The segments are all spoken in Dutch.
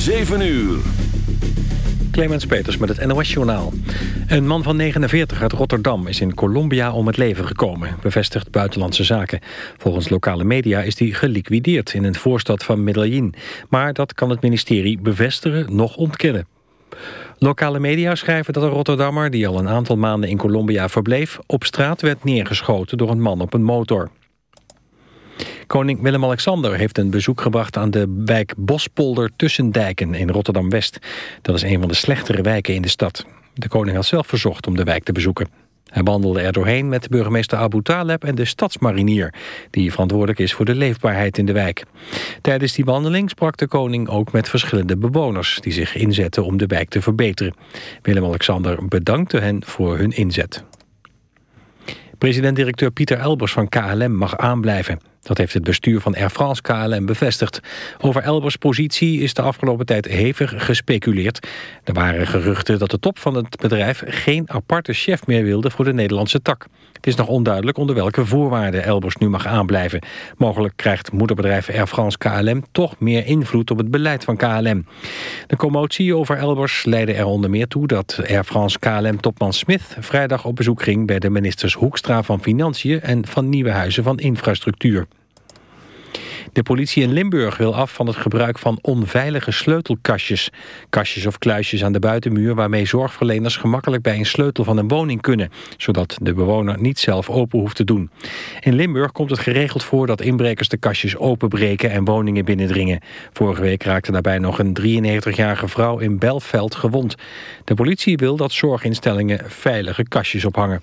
7 uur. Clemens Peters met het NOS-journaal. Een man van 49 uit Rotterdam is in Colombia om het leven gekomen, bevestigt Buitenlandse Zaken. Volgens lokale media is hij geliquideerd in een voorstad van Medellin. Maar dat kan het ministerie bevestigen nog ontkennen. Lokale media schrijven dat een Rotterdammer, die al een aantal maanden in Colombia verbleef, op straat werd neergeschoten door een man op een motor. Koning Willem-Alexander heeft een bezoek gebracht aan de wijk Bospolder Tussendijken in Rotterdam-West. Dat is een van de slechtere wijken in de stad. De koning had zelf verzocht om de wijk te bezoeken. Hij wandelde er doorheen met burgemeester Abu Taleb en de stadsmarinier... die verantwoordelijk is voor de leefbaarheid in de wijk. Tijdens die wandeling sprak de koning ook met verschillende bewoners... die zich inzetten om de wijk te verbeteren. Willem-Alexander bedankte hen voor hun inzet. President-directeur Pieter Elbers van KLM mag aanblijven. Dat heeft het bestuur van Air France KLM bevestigd. Over Elbers positie is de afgelopen tijd hevig gespeculeerd. Er waren geruchten dat de top van het bedrijf geen aparte chef meer wilde voor de Nederlandse tak. Het is nog onduidelijk onder welke voorwaarden Elbers nu mag aanblijven. Mogelijk krijgt moederbedrijf Air France KLM toch meer invloed op het beleid van KLM. De commotie over Elbers leidde er onder meer toe dat Air France KLM-topman Smith vrijdag op bezoek ging bij de ministers Hoekstra van Financiën en van Nieuwenhuizen van Infrastructuur. De politie in Limburg wil af van het gebruik van onveilige sleutelkastjes. Kastjes of kluisjes aan de buitenmuur waarmee zorgverleners gemakkelijk bij een sleutel van een woning kunnen. Zodat de bewoner niet zelf open hoeft te doen. In Limburg komt het geregeld voor dat inbrekers de kastjes openbreken en woningen binnendringen. Vorige week raakte daarbij nog een 93-jarige vrouw in Belveld gewond. De politie wil dat zorginstellingen veilige kastjes ophangen.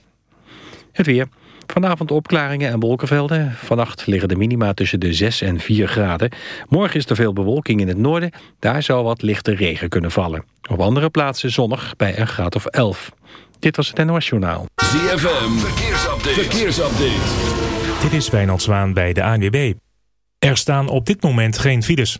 Het weer. Vanavond opklaringen en wolkenvelden. Vannacht liggen de minima tussen de 6 en 4 graden. Morgen is er veel bewolking in het noorden. Daar zou wat lichte regen kunnen vallen. Op andere plaatsen zonnig bij een graad of 11. Dit was het NOS Journaal. ZFM, verkeersupdate. verkeersupdate. Dit is Wijnald Zwaan bij de ANWB. Er staan op dit moment geen files.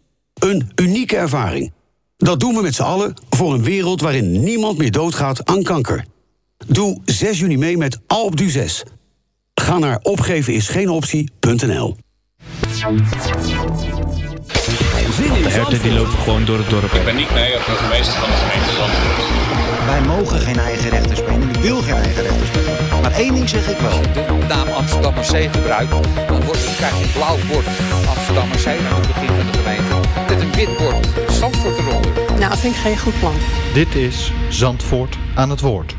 Een unieke ervaring. Dat doen we met z'n allen voor een wereld waarin niemand meer doodgaat aan kanker. Doe 6 juni mee met Alpe d'Huez. Ga naar opgevenisgeenoptie.nl De herten die lopen gewoon door het dorp. Ik ben niet mee op de gemeente van de gemeente Zandvoort. Wij mogen geen eigen rechten spelen. Ik wil geen eigen rechten spelen. Maar één ding zeg ik wel. de naam Amsterdammer Zee gebruikt, dan, wordt, dan krijg je een blauw bord Amsterdammer Zee aan het begin van de gemeente. Met een wit bord Zandvoort eronder. Nou, dat vind ik geen goed plan. Dit is Zandvoort aan het woord.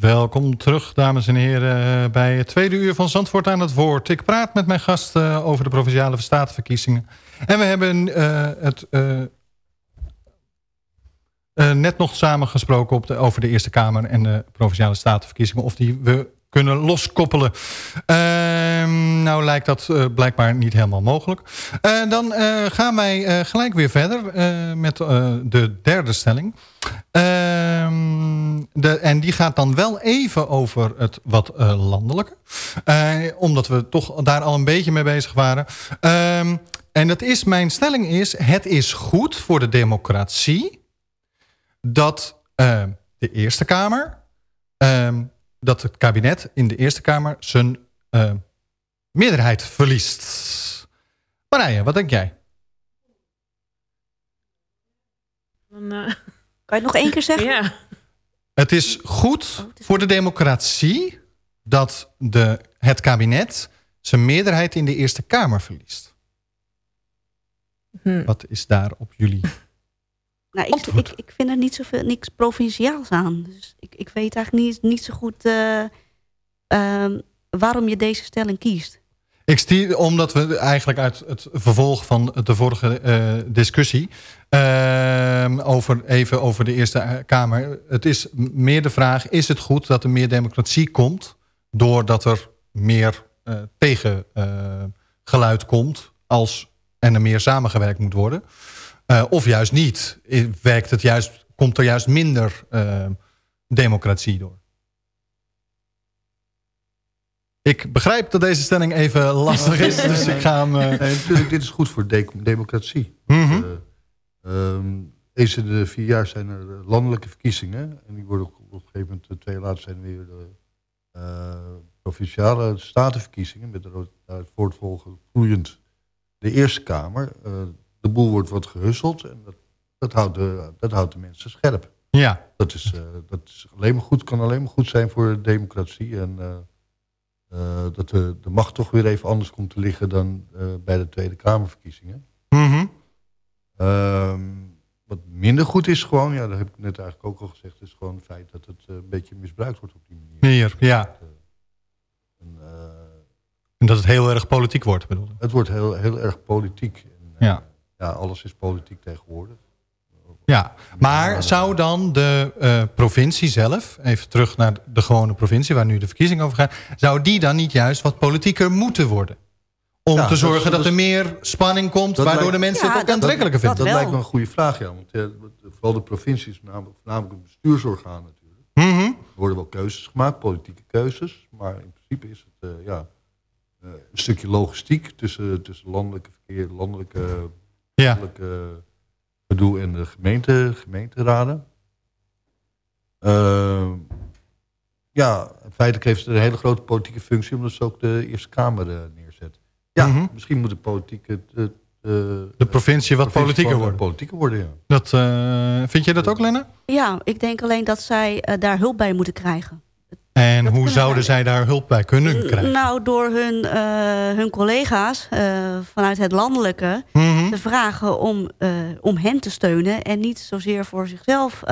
Welkom terug, dames en heren, bij het tweede uur van Zandvoort aan het woord. Ik praat met mijn gast eh, over de Provinciale Statenverkiezingen. En we hebben eh, het eh, eh, net nog samen gesproken op de, over de Eerste Kamer en de Provinciale Statenverkiezingen. Of die we kunnen loskoppelen. Ehm, nou lijkt dat eh, blijkbaar niet helemaal mogelijk. Eh, dan eh, gaan wij gelijk weer verder met de derde stelling. Ehm, de, en die gaat dan wel even over het wat landelijke. Omdat we toch daar al een beetje mee bezig waren. Ehm, en dat is, mijn stelling is... het is goed voor de democratie... dat de Eerste Kamer... dat het kabinet in de Eerste Kamer zijn eh, meerderheid verliest. Marije, wat denk jij? Dan, eh, Kan je het nog één keer zeggen? Ja. Het is goed voor de democratie dat de, het kabinet zijn meerderheid in de Eerste Kamer verliest. Hm. Wat is daar op jullie? Nou, ik, ik, ik vind er niet zoveel, niks provinciaals aan. Dus ik, ik weet eigenlijk niet, niet zo goed eh, ehm, waarom je deze stelling kiest. Ik stier, omdat we eigenlijk uit het vervolg van de vorige eh, discussie... ehm, over, even over de Eerste Kamer. Het is meer de vraag, is het goed dat er meer democratie komt... doordat er meer eh tegengeluid komt... als en er meer samengewerkt moet worden... Eh, of juist niet. Werkt het juist, komt er juist minder eh, democratie door? Ik begrijp dat deze stelling even lastig is, dus ik ga hem... eh, Nee, natuurlijk, dit is goed voor de democratie. Ehm, eens in de vier jaar zijn er eh, landelijke verkiezingen. En die worden op, op een gegeven moment, twee later zijn er weer de provinciale statenverkiezingen. Met de daaruit voortvolgend vloeiend de Eerste Kamer. De boel wordt wat gehusseld en dat, dat, houdt de, dat houdt de mensen scherp. Ja. Dat, is, eh, dat is alleen maar goed, kan alleen maar goed zijn voor de democratie. En eh, eh, dat de, de macht toch weer even anders komt te liggen dan bij de Tweede Kamerverkiezingen. Mhm. Ehm, wat minder goed is gewoon, ja, dat heb ik net eigenlijk ook al gezegd, is gewoon het feit dat het een beetje misbruikt wordt op die manier. Meer, ja. En dat het heel erg politiek wordt, bedoel ik. Het wordt heel, heel erg politiek. En, Ja. Ja, alles is politiek tegenwoordig. Ja, maar zou dan de eh, provincie zelf, even terug naar de gewone provincie waar nu de verkiezing over gaat, zou die dan niet juist wat politieker moeten worden? Om Ja, te zorgen dat, dat- er meer spanning komt, waardoor lijkt- de mensen het ook aantrekkelijker vinden. Dat, lijkt me een goede vraag, ja. Want eh, vooral de provincies, namelijk, namelijk een bestuursorgaan natuurlijk. Mhm. Er worden wel keuzes gemaakt, politieke keuzes. Maar in principe is het eh, ja, eh, een stukje logistiek tussen, tussen landelijke verkeer, landelijke, Ja. gedoe en de gemeente, gemeenteraden. Eh, ja, feitelijk heeft het een hele grote politieke functie, omdat ze ook de Eerste Kamer eh, neerzet. Ja, Mhm. misschien moet de politiek het, het, eh, De provincie wat politieker worden. Politieker worden, ja. Dat, eh, vind je dat ook, Lena? Ja, ik denk alleen dat zij eh, daar hulp bij moeten krijgen. En hoe zouden zij daar hulp bij kunnen krijgen? Nou, door hun, eh, hun collega's eh, vanuit het landelijke Mhm. te vragen om, eh, om hen te steunen... en niet zozeer voor zichzelf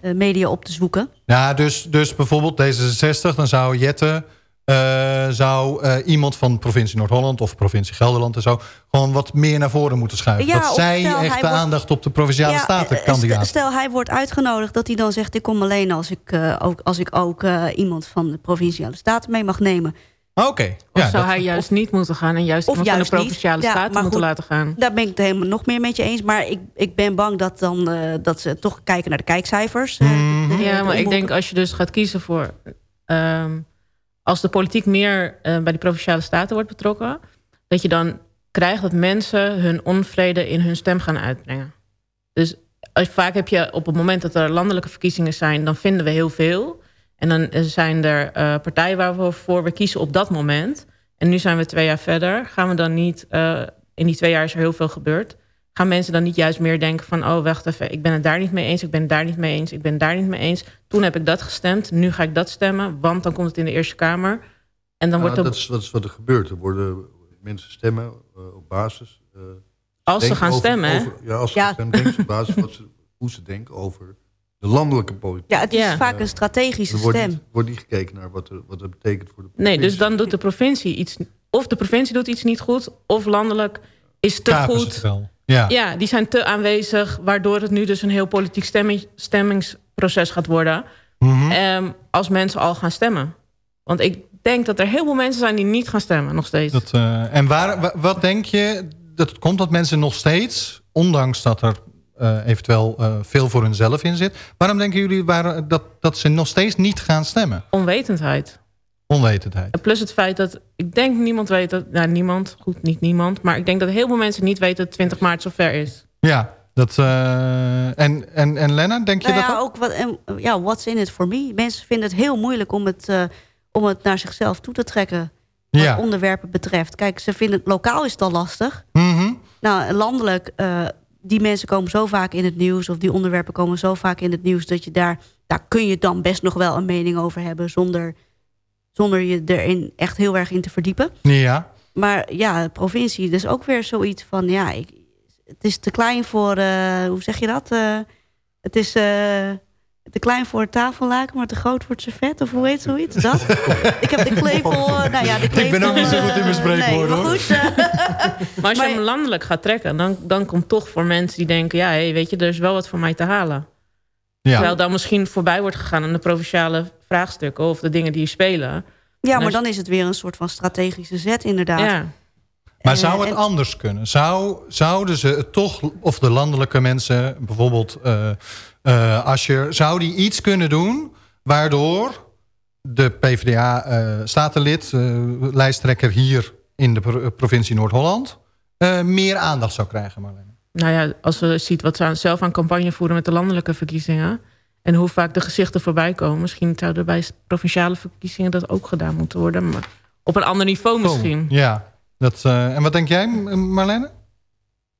media op te zoeken. Ja, dus, dus bijvoorbeeld D66, dan zou Jette... eh, zou eh, iemand van provincie Noord-Holland of provincie Gelderland en zo... gewoon wat meer naar voren moeten schuiven. Ja, dat zij echt de wordt- aandacht op de provinciale Ja, staten eh, kandidaat. st- Stel, hij wordt uitgenodigd dat hij dan zegt... ik kom alleen als ik eh, ook, als ik ook eh, iemand van de provinciale staten mee mag nemen. Oké. Of zou hij juist niet moeten gaan en juist van de provinciale Ja, staten moeten goed, laten gaan? Daar ben ik het helemaal nog meer met je eens. Maar ik, ik ben bang dat, dan, eh, dat ze toch kijken naar de kijkcijfers. de- de- Ja, de maar ik denk als je dus gaat kiezen voor... ehm, als de politiek meer eh, bij die provinciale staten wordt betrokken... dat je dan krijgt dat mensen hun onvrede in hun stem gaan uitbrengen. Dus als, vaak heb je op het moment dat er landelijke verkiezingen zijn... dan vinden we heel veel. En dan zijn er eh, partijen waarvoor we kiezen op dat moment. En nu zijn we twee jaar verder. Gaan we dan niet... eh, in die twee jaar is er heel veel gebeurd gaan mensen dan niet juist meer denken van... oh, wacht even, ik ben het daar niet mee eens, ik ben het daar niet mee eens... ik ben het daar niet mee eens. Toen heb ik dat gestemd, nu ga ik dat stemmen... want dan komt het in de Eerste Kamer. En dan Ja, wordt er, dat, is, dat is wat er gebeurt. Er worden mensen stemmen eh, op basis... eh, Als ze gaan over- stemmen, hè? over- ja, als ze Ja. gaan stemmen, denken ze op basis van wat ze, hoe ze denken over de landelijke politiek. Ja, het is vaak een strategische Er wordt stem. niet, wordt niet gekeken naar wat, er, wat dat betekent voor de Nee, dus dan doet de provincie iets... Of de provincie doet iets niet goed, of landelijk is te Kapen ze goed. Ja. Ja, die zijn te aanwezig, waardoor het nu dus een heel politiek stemming, stemmingsproces gaat worden. Mhm. Ehm, als mensen al gaan stemmen. Want ik denk dat er heel veel mensen zijn die niet gaan stemmen, nog steeds. Dat, eh, en waar, wa- wat denk je dat het komt dat mensen nog steeds, ondanks dat er eh, eventueel eh, veel voor hunzelf in zit, waarom denken jullie waar, dat, dat ze nog steeds niet gaan stemmen? Onwetendheid. Onwetendheid. En Plus het feit dat, ik denk niemand weet dat, nou niemand, goed niet niemand, maar ik denk dat heel veel mensen niet weten dat 20 maart zover is. Ja, dat, eh, en, en, en Lena, denk je Nou dat ja, ook? ook wat, en, ja, what's in it for me? Mensen vinden het heel moeilijk om het, eh, om het naar zichzelf toe te trekken. Wat Ja. onderwerpen betreft. Kijk, ze vinden het lokaal is het al lastig. Mhm. Nou, landelijk, eh, die mensen komen zo vaak in het nieuws... of die onderwerpen komen zo vaak in het nieuws... dat je daar, daar kun je dan best nog wel een mening over hebben... zonder, zonder je erin echt heel erg in te verdiepen. Ja. Maar ja, de provincie, dus ook weer zoiets van... ja, ik, het is te klein voor... eh, hoe zeg je dat? Eh, het is eh, te klein voor het tafellaken, maar te groot voor het servet. Of hoe heet zoiets? Dat? ik heb de klepel... nou ja, de klepel, ben ook niet zo goed in mijn nee, maar hoor. goed, Maar als je hem landelijk gaat trekken, dan, dan komt toch voor mensen die denken... ja, hey, weet je, er is wel wat voor mij te halen. Ja. Terwijl dan misschien voorbij wordt gegaan aan de provinciale vraagstukken... of de dingen die spelen. ja, maar dan is het weer een soort van strategische zet inderdaad. Ja. Maar zou eh, het en- anders kunnen? Zou, zouden ze het toch, of de landelijke mensen, bijvoorbeeld eh eh Asscher... zou die iets kunnen doen waardoor de PvdA-statenlid, eh, lijsttrekker hier in de pro- provincie Noord-Holland... eh, meer aandacht zou krijgen, Marlene? Nou ja, als we ziet wat ze aan- zelf aan campagne voeren met de landelijke verkiezingen... en hoe vaak de gezichten voorbij komen... misschien zouden bij provinciale verkiezingen dat ook gedaan moeten worden. Maar op een ander niveau misschien. Ja. Dat, eh, en wat denk jij, Marlene?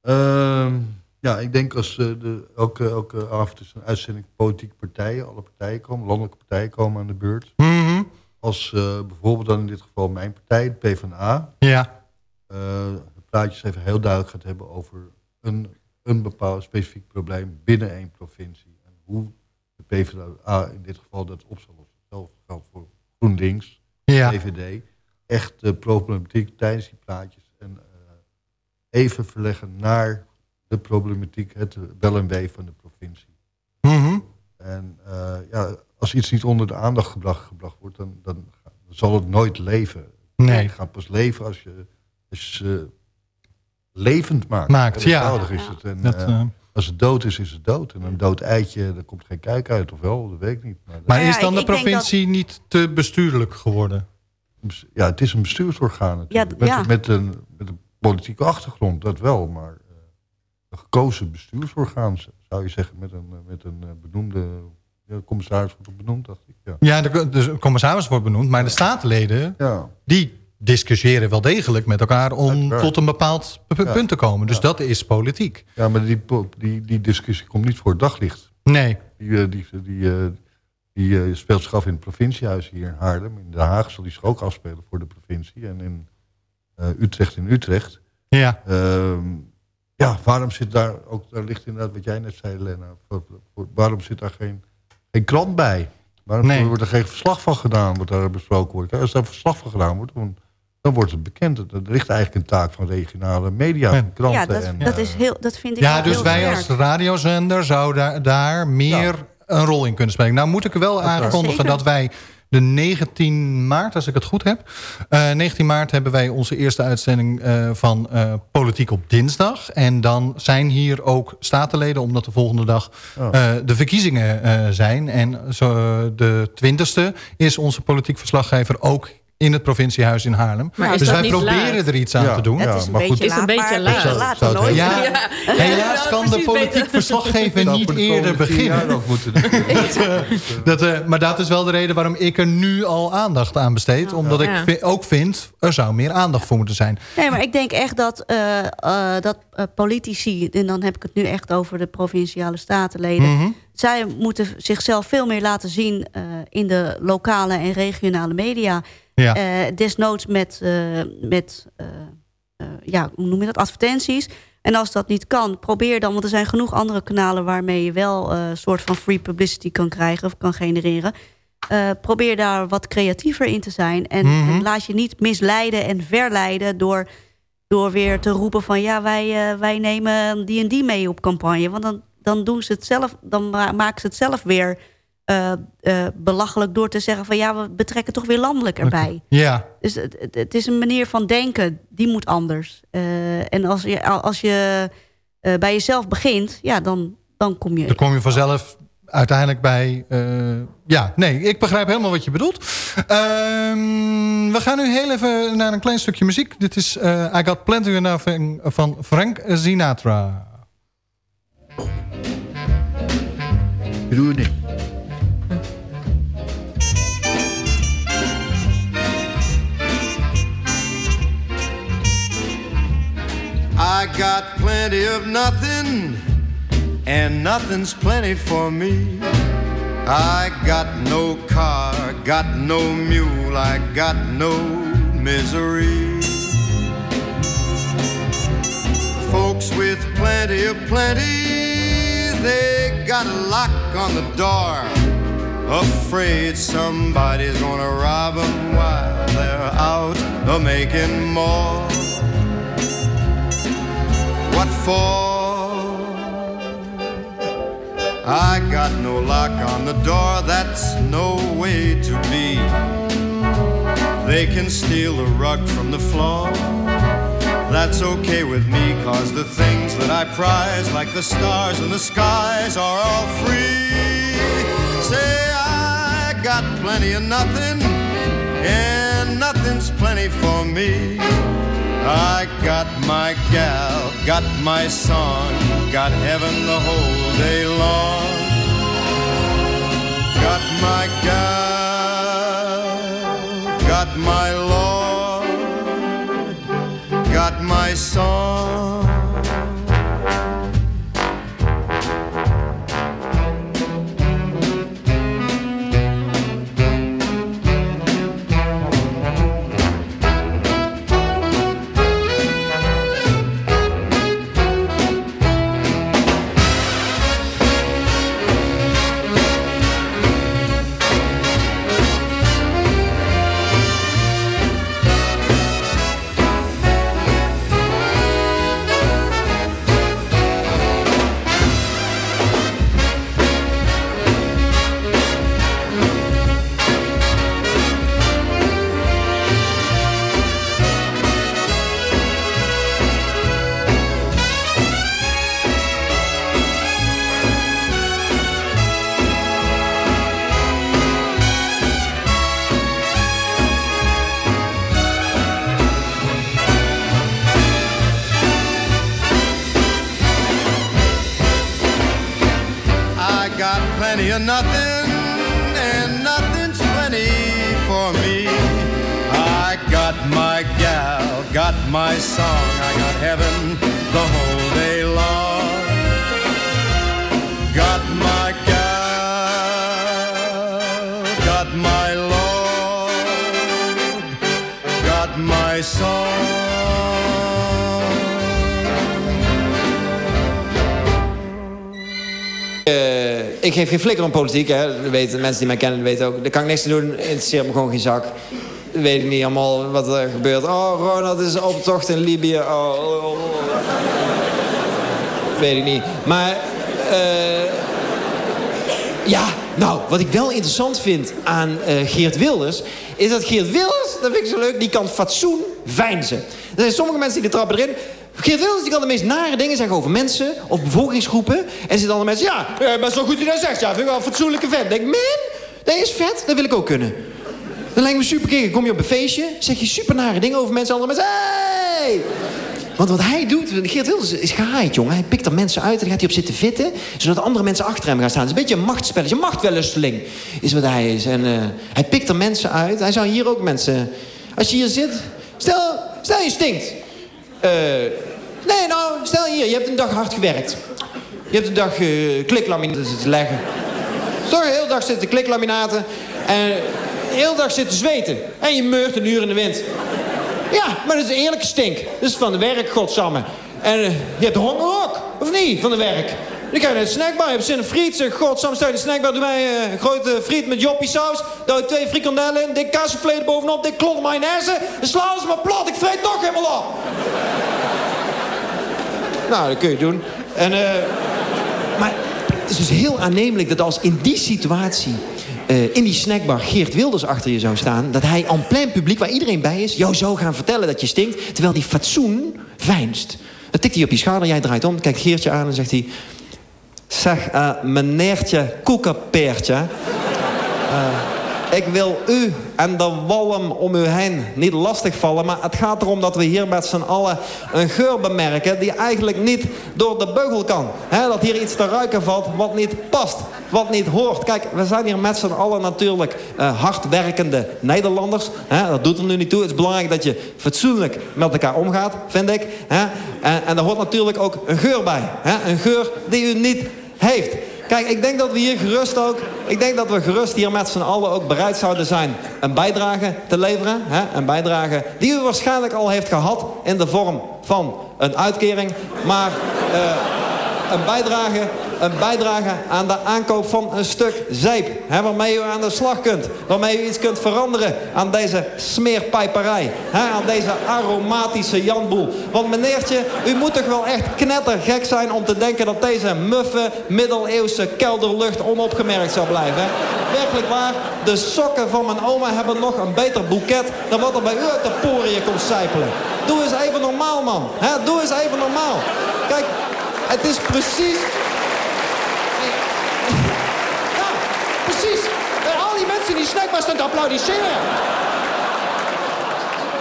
Ehm, ja, ik denk als eh, de, elke, elke avond is een uitzending politieke partijen. Alle partijen komen, landelijke partijen komen aan de beurt. Mhm. Als eh, bijvoorbeeld dan in dit geval mijn partij, de PvdA... Ja. eh, het plaatjes even heel duidelijk gaat hebben over een, een bepaald specifiek probleem binnen één provincie. En hoe PvdA in dit geval dat op zal geldt voor GroenLinks, Ja. VVD. Echt de problematiek tijdens die plaatjes. En eh, even verleggen naar de problematiek, het wel en wee van de provincie. Mhm. En eh, ja, als iets niet onder de aandacht gebracht, gebracht wordt, dan, dan zal het nooit leven. Nee. Het gaat pas leven als je, als je levend maakt. Maakt, ja. eenvoudig is het. En, Dat, eh, eh, als het dood is, is het dood. En een dood eitje, daar komt geen kijk uit, of wel, dat weet ik niet. Maar, is dan ik- de provincie niet te bestuurlijk geworden? ja, het is een bestuursorgaan natuurlijk. Ja, met, ja. Met, een, met een politieke achtergrond, dat wel. Maar eh, een gekozen bestuursorgaan, zou je zeggen, met een, met een eh, benoemde... Ja, de commissaris wordt ook benoemd, dacht ik. Ja. Ja, de, de commissaris wordt benoemd, maar de statenleden... Ja. die discussiëren wel degelijk met elkaar... om tot een bepaald punt te komen. Dus dat is politiek. Ja, maar die, die, die discussie komt niet voor het daglicht. Nee. Die, eh, die, die, eh, die eh, speelt zich af in het provinciehuis hier in Haarlem. In Den Haag zal die zich ook afspelen voor de provincie. En in Utrecht in Utrecht. Ja. Ehm, ja, waarom zit daar ook, daar ligt inderdaad wat jij net zei, Lena. Waarom zit daar geen, geen krant bij? Waarom Nee. wordt er geen verslag van gedaan, wat daar besproken wordt? Als daar verslag van gedaan wordt, dan, dan wordt het bekend. Dat er ligt eigenlijk een taak van regionale media, van kranten. ja, dat, en, dat, eh, is heel, dat vind ik Ja, dus heel wij als radiozender zouden daar meer een rol in kunnen spelen. Nou moet ik wel aankondigen dat wij de 19 maart, als ik het goed heb... eh 19 maart hebben wij onze eerste uitzending eh, van eh, Politiek op dinsdag. En dan zijn hier ook statenleden, omdat de volgende dag eh, de verkiezingen eh, zijn. En zo, de 20ste is onze politiek verslaggever ook in het provinciehuis in Haarlem. Maar dus dat wij proberen laat? er iets aan Ja, te doen. ja, Het is een maar goed, beetje Het is een beetje laat. Zou. Ja, Ja. helaas kan de politiek verslaggever niet voor de eerder beginnen. ook moeten. Dat, eh, maar dat is wel de reden waarom ik er nu al aandacht aan besteed. Omdat ik ook vind, er zou meer aandacht voor moeten zijn. Nee, maar ik denk echt dat, eh, eh, dat politici... en dan heb ik het nu echt over de provinciale statenleden... Mhm. zij moeten zichzelf veel meer laten zien... eh, in de lokale en regionale media. Ja. Eh, desnoods met, eh, met eh, ja, hoe noem je dat, advertenties. En als dat niet kan, probeer dan... want er zijn genoeg andere kanalen waarmee je wel... een soort van free publicity kan krijgen of kan genereren. Uh, probeer daar wat creatiever in te zijn. En, Mhm. en laat je niet misleiden en verleiden... door, door weer te roepen van... ja, wij, uh, wij nemen die en die mee op campagne. Want dan, dan, doen ze het zelf, dan ma maken ze het zelf weer... Uh, uh, belachelijk door te zeggen van ja, we betrekken toch weer landelijk erbij. Ja. Dus het, het, is een manier van denken, die moet anders. Uh, en als je, als je bij jezelf begint, ja, dan, dan kom je... Dan kom je vanzelf uiteindelijk bij... ja, nee, ik begrijp helemaal wat je bedoelt. Ehm, we gaan nu heel even naar een klein stukje muziek. Dit is I Got Plenty of Nothing van Frank Sinatra. I got plenty of nothing, and nothing's plenty for me. I got no car, got no mule, I got no misery. Folks with plenty of plenty, they got a lock on the door. Afraid somebody's gonna rob them while they're out a making more. What for? I got no lock on the door, that's no way to be. They can steal the rug from the floor. That's okay with me, cause the things that I prize, like the stars in the skies, are all free. Say, I got plenty of nothing, and nothing's plenty for me. I got my gal, got my song, got heaven the whole day long. Got my gal, song, I got heaven the whole day long. Got my gal, got my Lord, got my song. Uh, ik geef geen flikker om politiek, hè. Weten, mensen die mij kennen weten ook. Daar kan ik niks te doen, interesseert me gewoon geen zak. Weet ik niet allemaal wat er gebeurt. Oh, Ronald is op tocht in Libië. Oh, oh, oh. weet ik niet. Maar, uh, ja, nou, wat ik wel interessant vind aan uh, Geert Wilders... is dat Geert Wilders, dat vind ik zo leuk, die kan fatsoen veinzen. Er zijn sommige mensen die trappen erin... Geert Wilders die kan de meest nare dingen zeggen over mensen of bevolkingsgroepen. En zitten andere mensen, ja, ja best wel goed die dat zegt. Ja, vind ik wel een fatsoenlijke vet. denk man, dat is vet, dat wil ik ook kunnen. Dan lijkt me super keer. Kom je op een feestje, zeg je super nare dingen over mensen. Andere mensen, hey! Want wat hij doet, Geert Wilders is gehaaid, jongen. Hij pikt er mensen uit en dan gaat hij op zitten vitten... zodat andere mensen achter hem gaan staan. Het is een beetje een machtsspelletje, een machtwellusteling is wat hij is. En uh, hij pikt er mensen uit. Hij zou hier ook mensen... Als je hier zit, stel, stel je stinkt. Uh, nee, nou, stel hier, je hebt een dag hard gewerkt. Je hebt een dag uh, kliklaminaten zitten leggen. Een hele dag zitten kliklaminaten. En de hele dag zitten zweten. En je meurt een uur in de wind. Ja, maar dat is een eerlijke stink. Dat is van de werk, godsamme. En eh, je hebt de honger ook, of niet, van de werk? Dan krijg je een snackbar, je hebt zin in friet. Zeg, godsam, stel je de snackbar, doe mij eh, een grote friet met joppie saus. Daar twee frikandellen in, dik kaasvlees bovenop, dik klont mayonaise. Dan slaan ze maar plat, ik vreet toch helemaal op. nou, dat kun je doen. En, eh, maar het is dus heel aannemelijk dat als in die situatie... eh, in die snackbar Geert Wilders achter je zou staan... dat hij aan plein publiek, waar iedereen bij is... jou zou gaan vertellen dat je stinkt... terwijl die fatsoen veinst. Dan tikt hij op je schouder, jij draait om... kijkt Geertje aan en zegt hij... Zeg, eh, meneertje koekenpeertje... eh, ik wil u en de walm om u heen niet lastigvallen... maar het gaat erom dat we hier met z'n allen een geur bemerken... die eigenlijk niet door de beugel kan. Dat hier iets te ruiken valt wat niet past, wat niet hoort. Kijk, we zijn hier met z'n allen natuurlijk eh, hardwerkende Nederlanders. Dat doet er nu niet toe. Het is belangrijk dat je fatsoenlijk met elkaar omgaat, vind ik. En, en hoort natuurlijk ook een geur bij. Een geur die u niet heeft. Kijk, ik denk dat we hier gerust ook... Ik denk dat we gerust hier met z'n allen ook bereid zouden zijn... een bijdrage te leveren. Hè? Een bijdrage die u waarschijnlijk al heeft gehad... in de vorm van een uitkering. Maar eh, een, bijdrage, een bijdrage aan de aankoop van een stuk zeep. Hè? Waarmee u aan de slag kunt. Waarmee u iets kunt veranderen aan deze smeerpijperij. Hè? Aan deze aromatische janboel. Want meneertje, u moet toch wel echt knettergek zijn... om te denken dat deze muffe, middeleeuwse kelderlucht onopgemerkt zou blijven. Hè? Werkelijk waar, de sokken van mijn oma hebben nog een beter boeket... dan wat er bij u uit de poriën komt sijpelen. Doe eens even normaal, man. Hè? Doe eens even normaal. Kijk, het is precies... die snackbar staan te applaudisseren.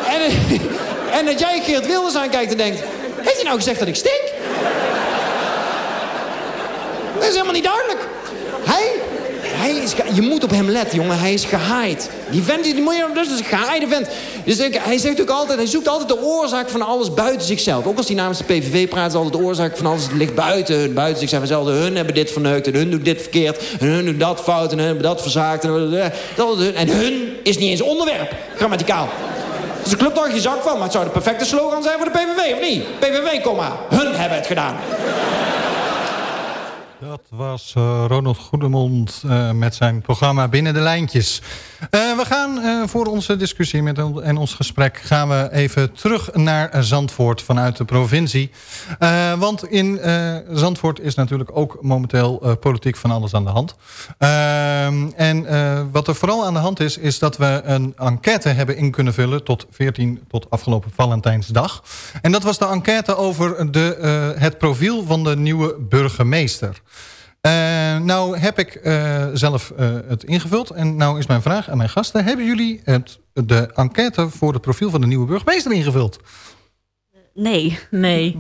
En, en dat jij Geert Wilders aankijkt en denkt... Heeft hij nou gezegd dat ik stink? Dat is helemaal niet duidelijk. Hij, je moet op hem letten, jongen. Hij is gehaaid. Die vent, die, moet je, dus is gehaaide vent. Dus hij zegt ook altijd, hij zoekt altijd de oorzaak van alles buiten zichzelf. Ook als hij namens de PVV praat, is altijd de oorzaak van alles ligt buiten hun, buiten zichzelf. Zelfde, hun hebben dit verneukt en hun doen dit verkeerd. En hun doen dat fout en hun hebben dat verzaakt. En, is hun. en hun is niet eens onderwerp, grammaticaal. Dus er klopt toch geen zak van, maar het zou de perfecte slogan zijn voor de PVV, of niet? PVV, komma. Hun hebben het gedaan. Dat was eh, Ronald Goedemond eh, met zijn programma Binnen de Lijntjes. Eh, we gaan eh, voor onze discussie met en ons gesprek... gaan we even terug naar Zandvoort vanuit de provincie. Eh, want in Zandvoort is natuurlijk ook momenteel politiek van alles aan de hand. En wat er vooral aan de hand is... is dat we een enquête hebben in kunnen vullen... tot 14 tot afgelopen Valentijnsdag. En dat was de enquête over de, het profiel van de nieuwe burgemeester. Eh, nou heb ik eh, zelf eh, het ingevuld. En nou is mijn vraag aan mijn gasten. Hebben jullie het, de enquête voor het profiel van de nieuwe burgemeester ingevuld? Nee. Nee.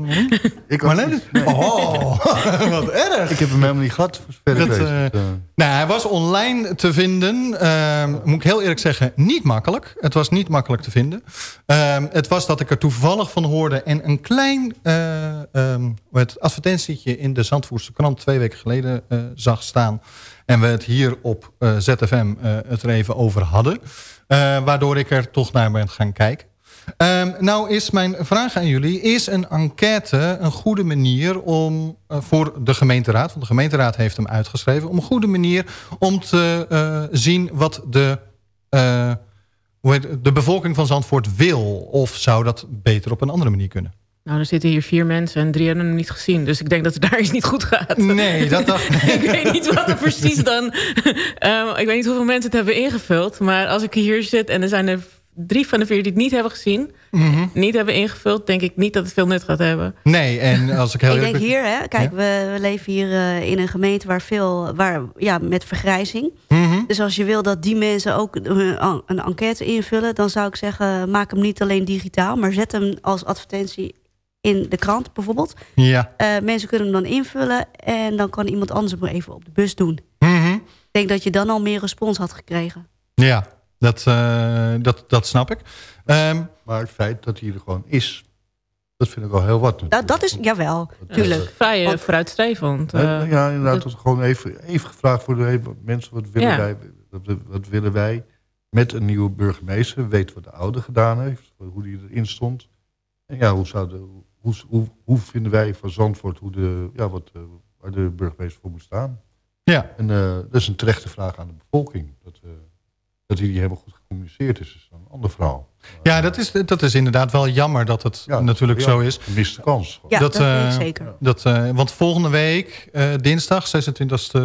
Ik Marlene? Oh, wat erg. Ik heb hem helemaal niet gehad. voor Dat, weet. eh, Dus, eh, Nou, hij was online te vinden. Ehm, moet ik heel eerlijk zeggen, niet makkelijk. Het was niet makkelijk te vinden. Ehm, het was dat ik er toevallig van hoorde... en een klein eh, ehm, het, advertentietje in de Zandvoerse krant... twee weken geleden eh, zag staan. En we het hier op ZFM eh, het er even over hadden. Eh, waardoor ik er toch naar ben gaan kijken. Ehm, nou is mijn vraag aan jullie... is een enquête een goede manier om eh, voor de gemeenteraad... want de gemeenteraad heeft hem uitgeschreven... om een goede manier om te eh, zien wat de, eh, hoe heet, het, de bevolking van Zandvoort wil? Of zou dat beter op een andere manier kunnen? Nou, er zitten hier vier mensen en drie hebben hem niet gezien. Dus ik denk dat het daar iets niet goed gaat. Nee, dat dacht ik. weet niet wat er precies dan... Ehm, ik weet niet hoeveel mensen het hebben ingevuld. Maar als ik hier zit en er zijn er drie van de vier die het niet hebben gezien... Mhm. niet hebben ingevuld, denk ik niet dat het veel nut gaat hebben. Nee, en als ik heel Ik denk hier, hè, kijk, we, we leven hier eh, in een gemeente waar veel, waar, ja, met vergrijzing. Mhm. Dus als je wil dat die mensen ook en- een enquête invullen, dan zou ik zeggen, maak hem niet alleen digitaal, maar zet hem als advertentie in de krant bijvoorbeeld. Ja. Eh, mensen kunnen hem dan invullen en dan kan iemand anders hem even op de bus doen. Mhm. Ik denk dat je dan al meer respons had gekregen. Ja, dat, eh, dat, dat snap ik. Ehm, maar het feit dat hij er gewoon is, dat vind ik al heel wat. Dat, dat is, jawel, tuurlijk. Vrij Want- vooruitstrevend. Eh, ja, inderdaad. dat- gewoon even, even gevraagd voor de mensen. Wat willen, Ja. wij, wat, wat willen wij met een nieuwe burgemeester? We weten wat de oude gedaan heeft. Hoe die erin stond. En ja, hoe, zou de, hoe, hoe, hoe vinden wij van Zandvoort hoe de, ja, wat, eh, waar de burgemeester voor moet staan? Ja. En eh, dat is een terechte vraag aan de bevolking. Dat, eh, dat die niet helemaal goed gecommuniceerd is, is dan een ander verhaal. Ja, dat is, dat is inderdaad wel jammer dat het natuurlijk ja, zo is. Gemiste kans. Ja, dat eh, zeker. Dat, eh, want volgende week, eh, dinsdag 26 eh,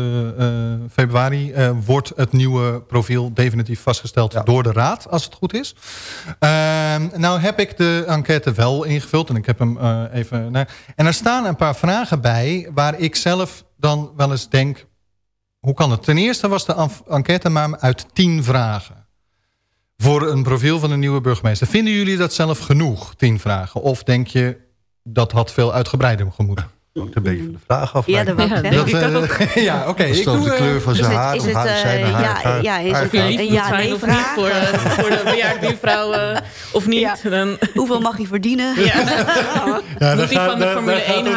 februari... eh, wordt het nieuwe profiel definitief vastgesteld door de Raad, als het goed is. Ehm, nou heb ik de enquête wel ingevuld en ik heb hem eh, even... naar- en er staan een paar vragen bij waar ik zelf dan wel eens denk... Hoe kan het? Ten eerste was de enquête maar uit 10 vragen voor een profiel van een nieuwe burgemeester. Vinden jullie dat zelf genoeg, tien vragen? Of denk je dat had veel uitgebreider gemoeten? Hangt een beetje van de vraag af. Ja, dat wou ik zeggen. Dat, Ik eh, ook. ja, oké. Ik doe, de eh, kleur van zijn Is het- haar? is of het, haar- eh, zijn haar- ja, is het een moet ja, zijn nee of niet vraag? voor, voor de bejaarde buurvrouw eh, of niet. Dan Hoeveel mag je verdienen? Ja, moet gaat- van de Formule daar gaat 1 het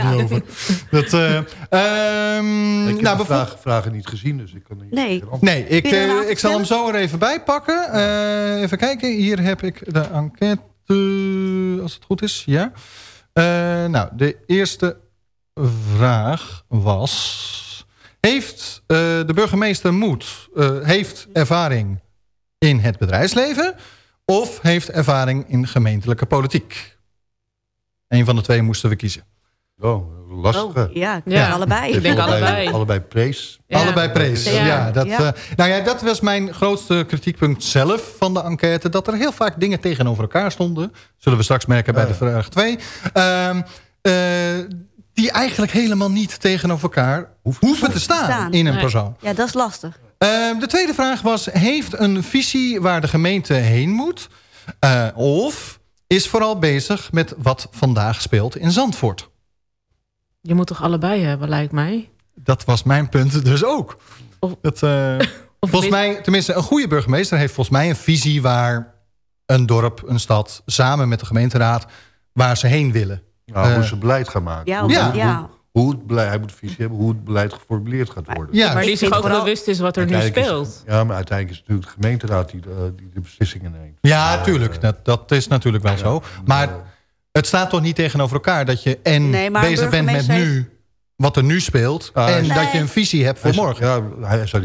houden. Dat, eh, ehm, Ik heb nou, de bijvoorbeeld- vragen, vragen niet gezien, dus ik kan niet Nee. Nee, ik, ik zal hem zo er even bij pakken. Eh, even kijken, hier heb ik de enquête, als het goed is. Ja. Eh, nou, de eerste vraag was... Heeft eh, de burgemeester moed, eh, heeft ervaring in het bedrijfsleven... of heeft ervaring in gemeentelijke politiek? Eén van de twee moesten we kiezen. Oh, lastige. Oh, ja, Ja. allebei. Ik denk allebei, allebei. allebei prees. Ja. Allebei prees. Ja. Ja. dat, Ja. eh, nou ja, dat was mijn grootste kritiekpunt zelf van de enquête. Dat er heel vaak dingen tegenover elkaar stonden. Zullen we straks merken bij de vraag 2. Ehm, eh, die eigenlijk helemaal niet tegenover elkaar hoeven te staan, staan. in een Nee. persoon. Ja, dat is lastig. Ehm, de tweede vraag was, heeft een visie waar de gemeente heen moet? Eh, of is vooral bezig met wat vandaag speelt in Zandvoort? Je moet toch allebei hebben, lijkt mij. Dat was mijn punt dus ook. Of- Dat, eh, Of volgens mij, tenminste, een goede burgemeester heeft volgens mij een visie waar een dorp, een stad, samen met de gemeenteraad, waar ze heen willen. Nou, Eh, hoe ze beleid gaan maken. Ja, Hoe- ja. hoe- ja. Hoe het beleid, hij moet een visie hebben hoe het beleid geformuleerd gaat worden. Ja, maar die zich ook vooral- bewust is wat er nu is- speelt. ja, maar uiteindelijk is het natuurlijk de gemeenteraad die, de- die de beslissingen neemt. ja, Eh, tuurlijk. Dat, dat is natuurlijk wel zo. Maar het staat toch niet tegenover elkaar dat je en Nee, bezig bent met nu, wat er nu speelt, Ah, en nee. dat je een visie hebt voor Hij, morgen. Ja, hij zou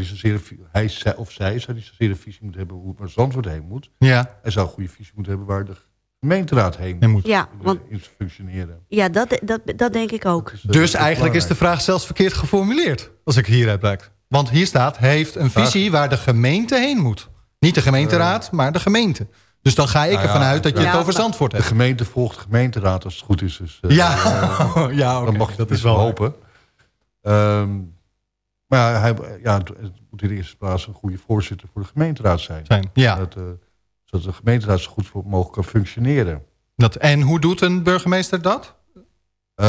hij zij- of zij zou zozeer een visie moeten hebben hoe het naar Zandvoort heen moet. Ja, Hij zou een goede visie moeten hebben waar de gemeenteraad heen en moet. Ja, in, want in functioneren. ja, dat, dat, dat denk ik ook. Dus, eh, Dus eigenlijk is de vraag zelfs verkeerd geformuleerd, als ik hieruit blijkt. Want hier staat, heeft een visie waar de gemeente heen moet. Niet de gemeenteraad, maar de gemeente. Dus dan ga ik Nou ja, ervan uit dat je ja, het over Zandvoort De hebt. gemeente volgt de gemeenteraad als het goed is. Dus, eh, Ja, eh, ja dan mag je dat is wel hopen. Ehm, maar ja, hij, ja, het het moet in de eerste plaats een goede voorzitter voor de gemeenteraad zijn. Zijn, ja. Dat, eh, zodat de gemeenteraad zo goed voor- mogelijk kan functioneren. Dat, en hoe doet een burgemeester dat? Eh,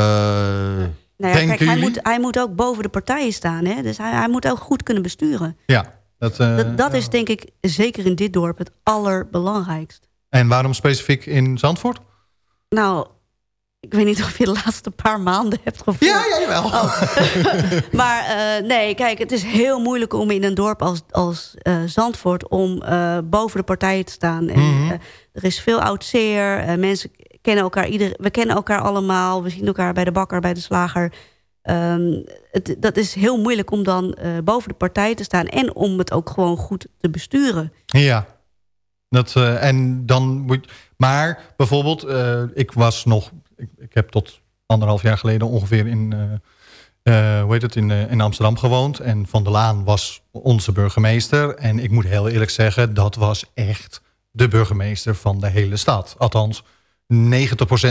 Nou ja, kijk, hij, moet, hij moet ook boven de partijen staan. Hè? Dus hij, hij moet ook goed kunnen besturen. Ja. Dat, eh, Dat, dat is denk ik, zeker in dit dorp, het allerbelangrijkst. En waarom specifiek in Zandvoort? Nou, ik weet niet of je de laatste paar maanden hebt gevoeld. Ja, ja, jawel. maar eh, nee, kijk, het is heel moeilijk om in een dorp als, als eh, Zandvoort... om eh, boven de partijen te staan. En, Mhm. eh, er is veel oud zeer. eh, mensen kennen elkaar, ieder, we kennen elkaar allemaal. We zien elkaar bij de bakker, bij de slager. Ehm, het, dat is heel moeilijk om dan eh, boven de partij te staan... en om het ook gewoon goed te besturen. Ja. Dat, eh, en dan moet, maar bijvoorbeeld, eh, ik was nog... Ik, ik heb tot anderhalf jaar geleden ongeveer in, hoe heet het, in, in Amsterdam gewoond. En Van der Laan was onze burgemeester. En ik moet heel eerlijk zeggen, dat was echt de burgemeester van de hele stad. Althans, 90%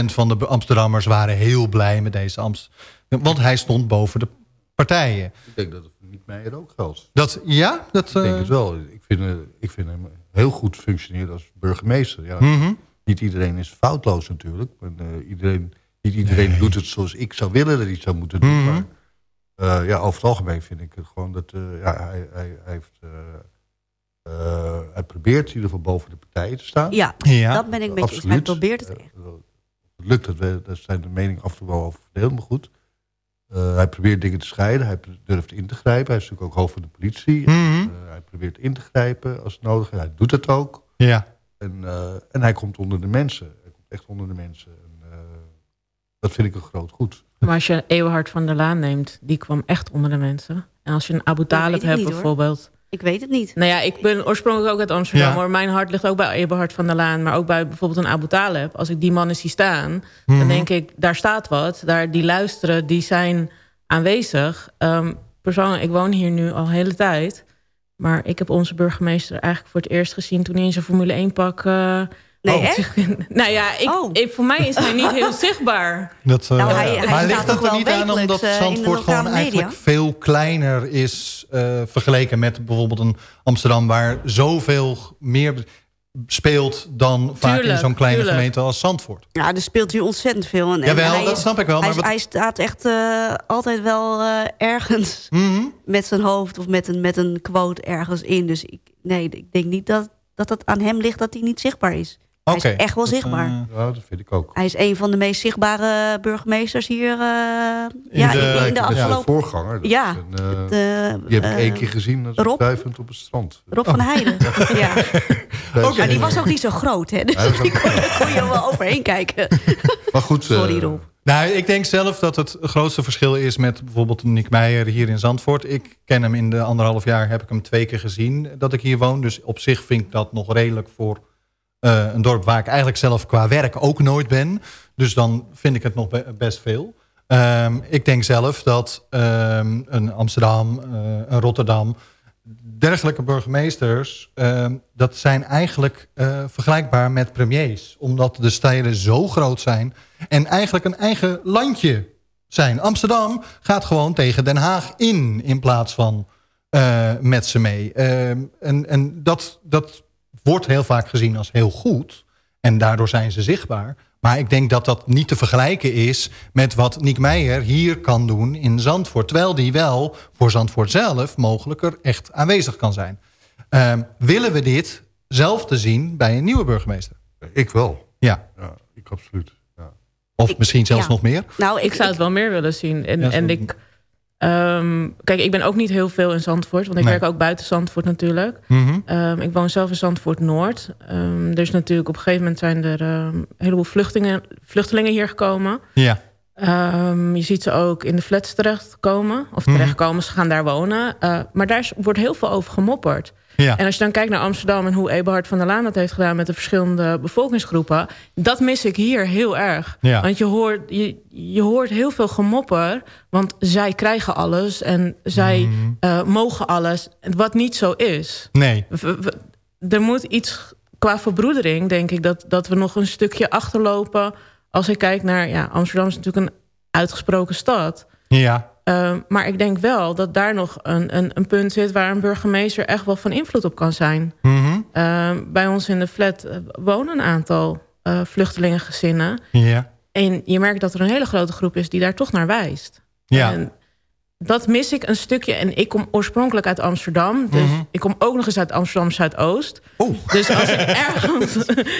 van de Amsterdammers waren heel blij met deze Amsterdam. Want hij stond boven de partijen. ik denk dat het voor Niek Meijer ook geldt. Dat, ja? Dat, Ik denk eh, het wel. Ik vind, eh, ik vind hem heel goed functioneren als burgemeester. Ja, Mhm. Niet iedereen is foutloos natuurlijk. Maar, eh, iedereen, niet iedereen doet het zoals ik zou willen dat hij het zou moeten doen. Mhm. Maar eh, ja, over het algemeen vind ik het gewoon dat eh, ja, hij, hij, hij, heeft, eh, eh, hij probeert in ieder geval boven de partijen te staan. Ja, Ja. dat ben ik met je. Hij probeert het echt. Het lukt dat, we, daar zijn de meningen af en toe wel over verdeeld, maar goed. Eh, hij probeert dingen te scheiden, hij durft in te grijpen. Hij is natuurlijk ook hoofd van de politie. Mhm. Eh, hij probeert in te grijpen als het nodig is. Hij doet het ook. Ja. En, eh, en hij komt onder de mensen. Hij komt echt onder de mensen. En, eh, Dat vind ik een groot goed. Maar als je Eberhard van der Laan neemt, die kwam echt onder de mensen. En als je een Abu Talib hebt niet, hoor. Ik weet het niet. Nou ja, ik ben oorspronkelijk ook uit Amsterdam. Ja. hoor. Mijn hart ligt ook bij Eberhard van der Laan. Maar ook bij bijvoorbeeld een Abu Talib. Als ik die mannen zie staan, Mhm. dan denk ik, daar staat wat. Daar, die luisteren, die zijn aanwezig. Ehm, persoonlijk, ik woon hier nu al een hele tijd. Maar ik heb onze burgemeester eigenlijk voor het eerst gezien... toen hij in zijn Formule 1 pak... eh, Nee, oh, echt? nou ja, ik, ik- voor mij is hij niet heel zichtbaar. Dat, eh, Nou, hij- hij maar ligt toch dat er wel niet aan omdat eh, Zandvoort gewoon eigenlijk veel kleiner is eh, vergeleken met bijvoorbeeld een Amsterdam waar zoveel meer speelt dan vaak in zo'n kleine tuurlijk. gemeente als Zandvoort. Ja, er speelt hier ontzettend veel. En, Jawel, hij dat is- snap ik wel, Hij, maar wat- hij staat echt eh, altijd wel eh, ergens Mhm. met zijn hoofd of met een, met een quote ergens in. Dus ik, nee, ik denk niet dat, dat het aan hem ligt dat hij niet zichtbaar is. Hij is echt wel Dat, zichtbaar. eh, ja, dat vind ik ook. Hij is een van de meest zichtbare burgemeesters hier eh, ja, in, de, in de afgelopen... voorganger. dat Ja, een, eh, de, die heb ik eh, één keer gezien. Dat Rob? duivend op het strand. Rob van Heijden. ja. Oké. Maar die was ook niet zo groot, hè? Dus Hij was ook- die kon, kon je wel overheen kijken. Maar goed, Sorry, eh, Rob. Nou, ik denk zelf dat het grootste verschil is met bijvoorbeeld Nick Meijer hier in Zandvoort. Ik ken hem in de anderhalf jaar, heb ik hem twee keer gezien dat ik hier woon. Dus op zich vind ik dat nog redelijk voor eh, een dorp waar ik eigenlijk zelf qua werk ook nooit ben. Dus dan vind ik het nog be- best veel. Ehm, ik denk zelf dat ehm, een Amsterdam, eh, een Rotterdam, dergelijke burgemeesters, ehm, dat zijn eigenlijk eh, vergelijkbaar met premiers. Omdat de steden zo groot zijn en eigenlijk een eigen landje zijn. Amsterdam gaat gewoon tegen Den Haag in, in plaats van met ze mee. En en dat, dat wordt heel vaak gezien als heel goed. En daardoor zijn ze zichtbaar. Maar ik denk dat dat niet te vergelijken is met wat Niek Meijer hier kan doen in Zandvoort. Terwijl die wel voor Zandvoort zelf mogelijker echt aanwezig kan zijn. Ehm, willen we dit zelf te zien bij een nieuwe burgemeester? Ik wel. Ja. Ja, ik absoluut. Ja. Of misschien zelfs ja. nog meer? Nou, ik, zou het wel meer willen zien. En, Ja, en ik, ehm, kijk, ik ben ook niet heel veel in Zandvoort, want ik Nee. werk ook buiten Zandvoort natuurlijk. Mhm. Ehm, ik woon zelf in Zandvoort Noord. Ehm dus natuurlijk op een gegeven moment zijn er een heleboel vluchtelingen, vluchtelingen hier gekomen. Ja. Je ziet ze ook in de flats terechtkomen. Of Mhm. terechtkomen, ze gaan daar wonen. Eh, maar daar is- wordt heel veel over gemopperd. Ja. En als je dan kijkt naar Amsterdam en hoe Eberhard van der Laan dat heeft gedaan met de verschillende bevolkingsgroepen, dat mis ik hier heel erg. Ja. Want je hoort, je, je hoort heel veel gemopper, want zij krijgen alles en zij eh, mogen alles, wat niet zo is. Nee. Er moet iets qua verbroedering, denk ik, dat, dat we nog een stukje achterlopen. Als ik kijk naar, ja, Amsterdam is natuurlijk een uitgesproken stad. Ja. Uh, maar ik denk wel dat daar nog een, een, een, punt zit... waar een burgemeester echt wel van invloed op kan zijn. Mhm. Uh, bij ons in de flat wonen een aantal uh, vluchtelingengezinnen. Ja. En je merkt dat er een hele grote groep is die daar toch naar wijst. Ja. En dat mis ik een stukje. En ik kom oorspronkelijk uit Amsterdam. Dus Mhm. ik kom ook nog eens uit Amsterdam Zuidoost. Oh. Dus als ik ergens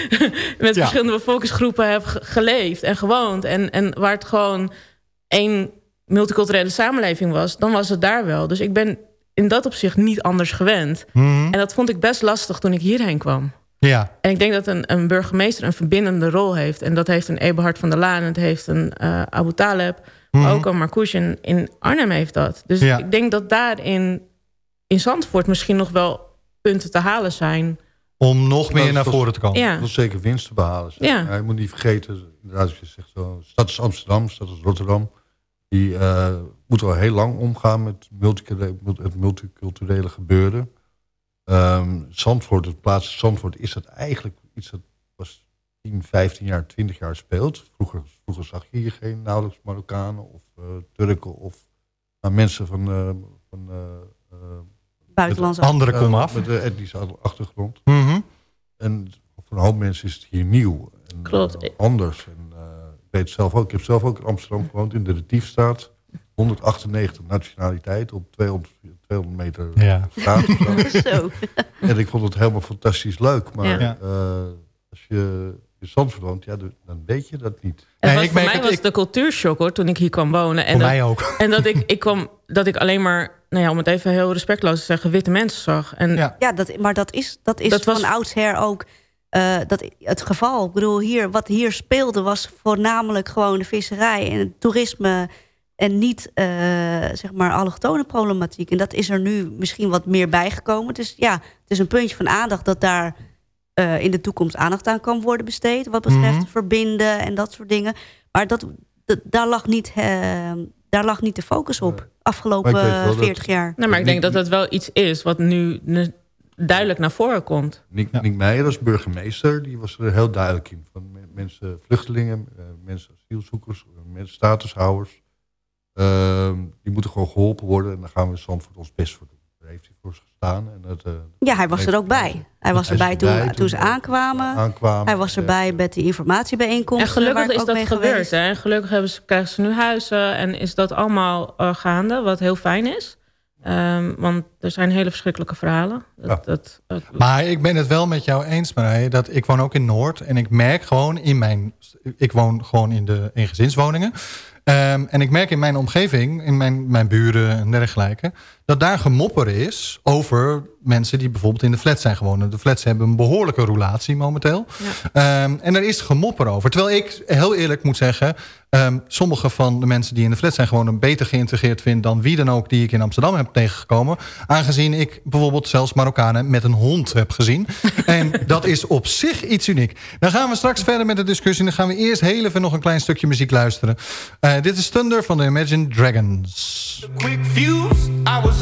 met Ja. verschillende bevolkingsgroepen heb ge- geleefd en gewoond... En, en waar het gewoon één multiculturele samenleving was... dan was het daar wel. Dus ik ben in dat opzicht niet anders gewend. Mhm. En dat vond ik best lastig toen ik hierheen kwam. Ja. En ik denk dat een, een burgemeester een verbindende rol heeft. En dat heeft een Eberhard van der Laan, het heeft een uh, Abu Taleb... Mhm. Ook een Marcouch in, in Arnhem heeft dat. Dus Ja. ik denk dat daarin in Zandvoort misschien nog wel punten te halen zijn. Om nog meer naar voren te komen. Ja. Dat is zeker winst te behalen. Ja. je moet niet vergeten, inderdaad, als je zegt zo, stad is Amsterdam, stad is Rotterdam. Die uh, moeten al heel lang omgaan met multiculturele, het multiculturele gebeuren. Um, Zandvoort, het plaats Zandvoort, is dat eigenlijk iets dat was 10, 15 jaar, 20 jaar speelt. Vroeger, vroeger zag je hier geen nauwelijks Marokkanen of uh, Turken of nou, mensen van... Uh, van Buitenlandse Andere komaf. Met de etnische achtergrond. Mm -hmm. En voor een hoop mensen is het hier nieuw. En, Klopt. Uh, anders. En, weet zelf ook. Ik heb zelf ook in Amsterdam gewoond, in de Retiefstraat. 198 nationaliteit op 200, 200 meter ja. straat. Zo. En ik vond het helemaal fantastisch leuk. Maar ja. uh, als je in Zandvoort woont, ja, dan weet je dat niet. En nee, was, voor mij was ik... de cultuurshock hoor, toen ik hier kwam wonen. En voor dat, mij ook. En dat ik, ik kwam, dat ik alleen maar, nou ja, om het even heel respectloos te zeggen, witte mensen zag. En ja, ja dat, maar dat is, dat is dat van was, oudsher ook eh, dat het geval. Ik bedoel, hier, wat hier speelde was voornamelijk gewoon de visserij en het toerisme en niet, uh, zeg maar, allochtone problematiek. En dat is er nu misschien wat meer bijgekomen. Dus ja, het is een puntje van aandacht dat daar uh, in de toekomst aandacht aan kan worden besteed. Wat betreft Mhm. verbinden en dat soort dingen. Maar dat, dat, daar, lag niet, uh, daar lag niet de focus op afgelopen 40 jaar. Nou, maar ik denk dat dat wel iets is wat nu duidelijk naar voren komt. Nick, Nick Meijer als burgemeester, die was er heel duidelijk in. Van me- mensen, vluchtelingen, eh, mensen asielzoekers, eh, mensen statushouders. ehm, die moeten gewoon geholpen worden en daar gaan we in Zandvoort ons best voor doen. Daar heeft hij voor gestaan. En dat, eh, Ja, hij was er ook bij. Hij was erbij toen, toen ze aankwamen. aankwamen. Hij was erbij met de informatiebijeenkomsten. En gelukkig is dat mee gebeurd. geweest. Hè? En gelukkig hebben ze, krijgen ze nu huizen en is dat allemaal gaande, wat heel fijn is. Ehm, want er zijn hele verschrikkelijke verhalen. Dat, dat, dat- Maar ik ben het wel met jou eens, Marije, dat ik woon ook in Noord. En ik merk gewoon in mijn... Ik woon gewoon in de in gezinswoningen. Ehm, en ik merk in mijn omgeving, in mijn, mijn buren en dergelijke... dat daar gemopper is over mensen die bijvoorbeeld in de flat zijn gewoond. De flats hebben een behoorlijke roulatie momenteel. Ehm, en daar is gemopper over. Terwijl ik heel eerlijk moet zeggen... ehm, sommige van de mensen die in de flat zijn gewoond... beter geïntegreerd vind dan wie dan ook die ik in Amsterdam heb tegengekomen. Aangezien ik bijvoorbeeld zelfs Marokkanen met een hond heb gezien. en dat is op zich iets uniek. Dan gaan we straks verder met de discussie. Dan gaan we eerst heel even nog een klein stukje muziek luisteren. Eh, dit is Thunder van de Imagine Dragons. quick fuse. I was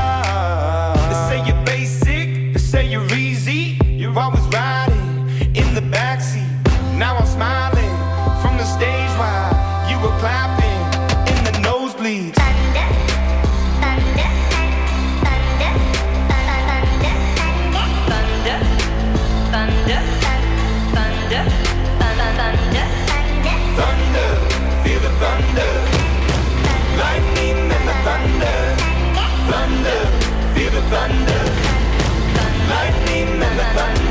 The nosebleeds. thunder, thunder, thunder, thunder, Thunder, feel the thunder. Lightning and the thunder. Thunder, feel the thunder. Lightning and the thunder. Thunder.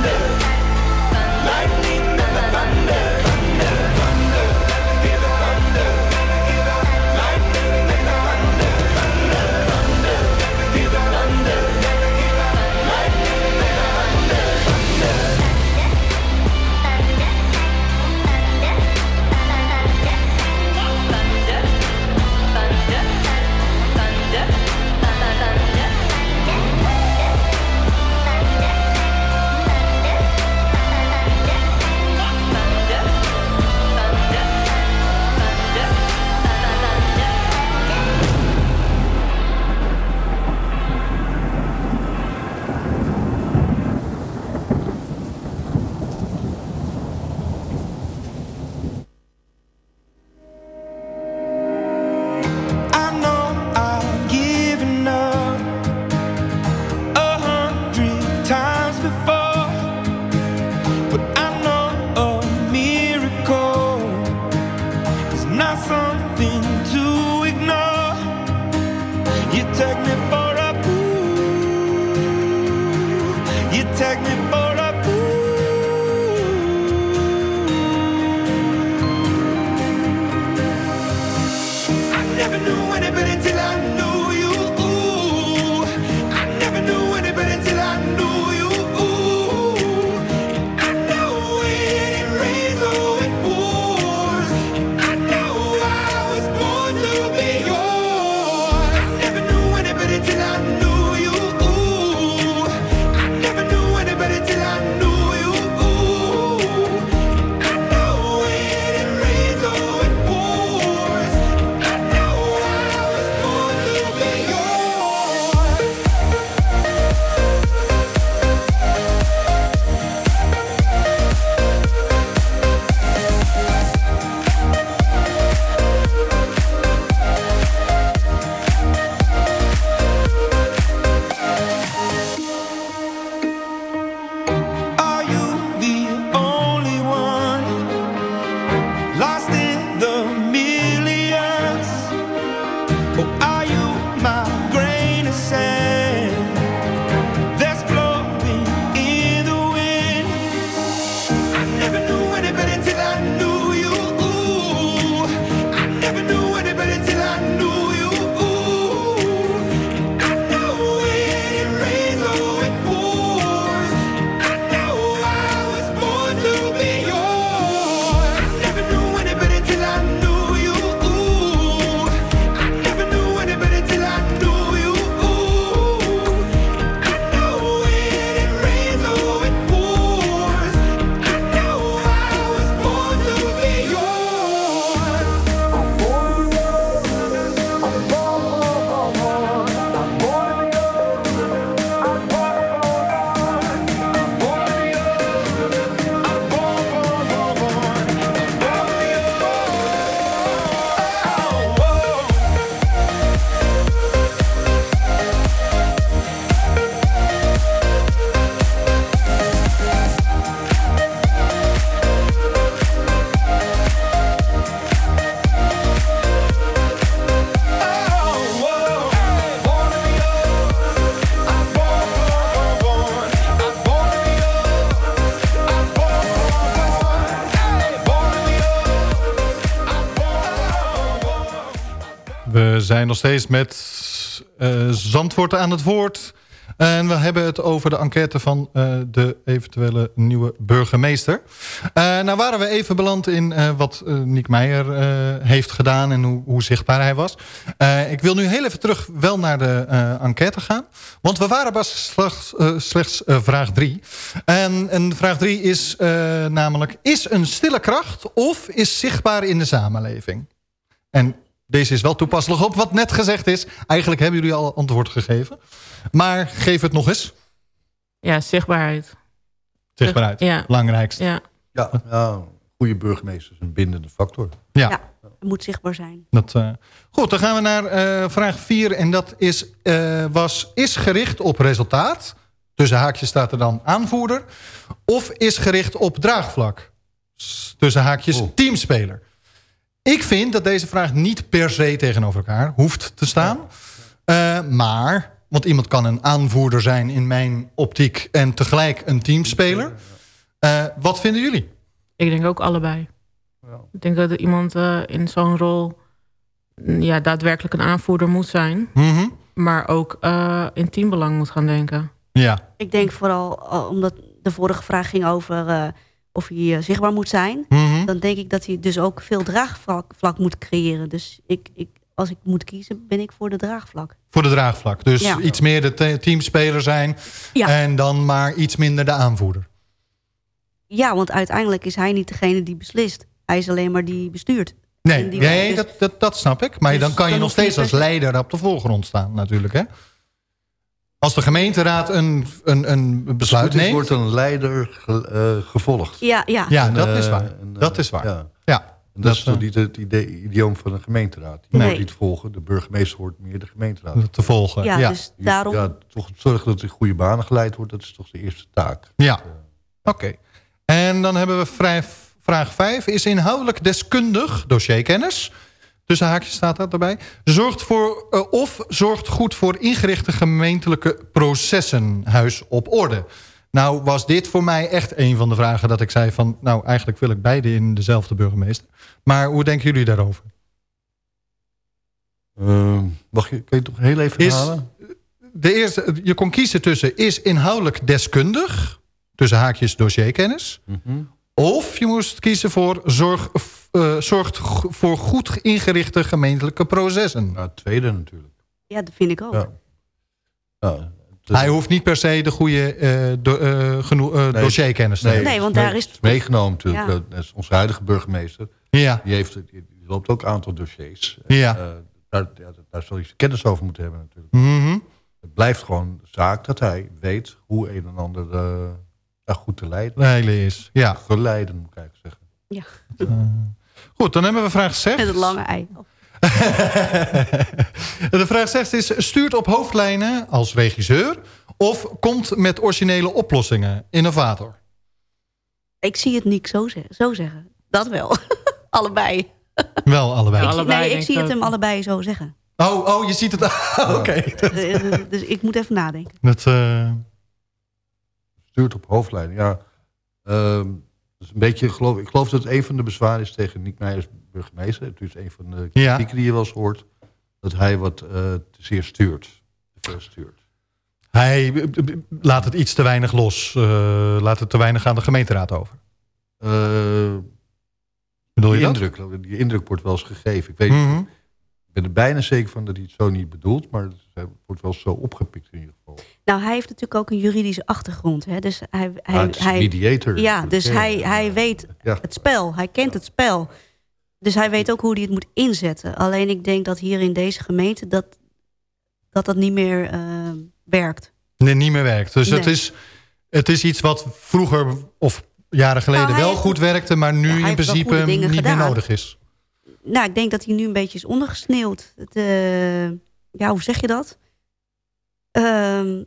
We zijn nog steeds met eh Zandvoort aan het woord. En we hebben het over de enquête van eh, de eventuele nieuwe burgemeester. Eh, nou waren we even beland in wat Niek Meijer heeft gedaan... en hoe, hoe zichtbaar hij was. Ik wil nu heel even terug wel naar de enquête gaan. Want we waren pas slechts, slechts vraag 3. En, en vraag 3 is namelijk... is een stille kracht of is zichtbaar in de samenleving? En deze is wel toepasselijk op wat net gezegd is. Eigenlijk hebben jullie al antwoord gegeven. Maar geef het nog eens. Ja, zichtbaarheid. Zichtbaarheid, Ja. belangrijkste. Ja. Ja, ja, goede burgemeester is een bindende factor. Ja. Het moet zichtbaar zijn. Dat, eh, Goed, dan gaan we naar eh, vraag 4. En dat is, eh, was, is gericht op resultaat. Tussen haakjes staat er dan aanvoerder. Of is gericht op draagvlak. Tussen haakjes teamspeler. Ik vind dat deze vraag niet per se tegenover elkaar hoeft te staan. Eh, maar, want iemand kan een aanvoerder zijn in mijn optiek... en tegelijk een teamspeler. Eh, wat vinden jullie? Ik denk ook allebei. Ik denk dat iemand eh, in zo'n rol mm, ja, daadwerkelijk een aanvoerder moet zijn. Mhm. Maar ook eh, in teambelang moet gaan denken. Ja. Ik denk vooral, omdat de vorige vraag ging over eh, of hij eh, zichtbaar moet zijn. Mhm. Dan denk ik dat hij dus ook veel draagvlak vlak moet creëren. Dus ik, ik, als ik moet kiezen, ben ik voor de draagvlak. Voor de draagvlak. Dus Ja. iets meer de te- teamspeler zijn. Ja. En dan maar iets minder de aanvoerder. Ja, want uiteindelijk is hij niet degene die beslist. Hij is alleen maar die bestuurt. Nee, die- nee dus- dat, dat, dat snap ik. Maar Dus dan kan je nog steeds als leider op de voorgrond staan natuurlijk. Hè? Als de gemeenteraad een, een, een besluit neemt. wordt een leider ge- eh, gevolgd. Ja, ja. Ja, En, dat eh, is waar. en, eh, Dat is waar. Ja. Ja. En dat, is toch niet het idee, idioom van een gemeenteraad. Die Nee. moet niet volgen. De burgemeester hoort meer de gemeenteraad. Te volgen. Ja, Ja. dus daarom... Ja, toch zorgen dat er goede banen geleid wordt. Dat is toch de eerste taak. Ja. Oké. En dan hebben we vrij, vraag 5. Is inhoudelijk deskundig, dossierkennis... tussen haakjes staat dat erbij... Zorgt voor, eh, of zorgt goed voor ingerichte gemeentelijke processen... huis op orde. Nou was dit voor mij echt een van de vragen dat ik zei van... nou, eigenlijk wil ik beide in dezelfde burgemeester. Maar hoe denken jullie daarover? Ehm, mag je, kun je toch heel even Is- herhalen? De eerste, je kon kiezen tussen is inhoudelijk deskundig... tussen haakjes dossierkennis... Mhm. Of je moest kiezen voor zorg, eh, zorgt voor goed ingerichte gemeentelijke processen. Nou, het tweede natuurlijk. Ja, dat vind ik ook. Ja. Ja, het- Hij hoeft niet per se de goede eh, do- eh, geno- eh, Nee, dossierkennis te nee, hebben. Nee, want daar is- het meegenomen natuurlijk. Ja. Dat is onze huidige burgemeester. Ja. Die, heeft, die, die loopt ook een aantal dossiers. Ja. Eh, daar, ja, daar zal hij kennis over moeten hebben natuurlijk. Mhm. Het blijft gewoon zaak dat hij weet hoe een en ander eh, ja, goed te leiden. Leiden is, ja. Geleiden moet ik eigenlijk zeggen. Ja, Goed, dan hebben we vraag 6. met het lange ei. De vraag 6 is, stuurt op hoofdlijnen als regisseur... of komt met originele oplossingen, innovator? Ik zie het niet zo, zo zeggen. Dat wel. allebei. Wel allebei. Ik- allebei, nee, ik zie het ook. hem allebei zo zeggen. Oh, oh, je ziet het. Oké. Eh, dus ik moet even nadenken. Dat, eh, Stuurt op hoofdlijnen, ja. Ehm, dat is een beetje, geloof, ik geloof dat een van de bezwaren is tegen Nick Meijers burgemeester. Het is een van de Ja. kritieken die je wel eens hoort. Dat hij wat eh, te zeer stuurt. Te veel stuurt. hij eh, eh, laat het iets te weinig los. laat het te weinig aan de gemeenteraad over. Eh, Bedoel je die, dat? indruk, die indruk wordt wel eens gegeven. Ik, weet, Mhm. ik ben er bijna zeker van dat hij het zo niet bedoelt. Maar het wordt wel zo opgepikt in ieder geval. Nou, hij heeft natuurlijk ook een juridische achtergrond. Hè? Dus hij, hij, Ah, hij, mediator. Ja, dus Ja. hij, hij weet Ja. het spel. Hij kent het spel. Dus hij weet ook hoe hij het moet inzetten. Alleen ik denk dat hier in deze gemeente... dat dat, dat niet meer eh, werkt. Nee, niet meer werkt. Dus het, is, het is iets wat vroeger of jaren geleden Nou, hij wel heeft- goed werkte... maar nu hij in principe niet meer nodig is. Nou, ik denk dat hij nu een beetje is ondergesneeuwd. Het, eh, ja, hoe zeg je dat? Ehm,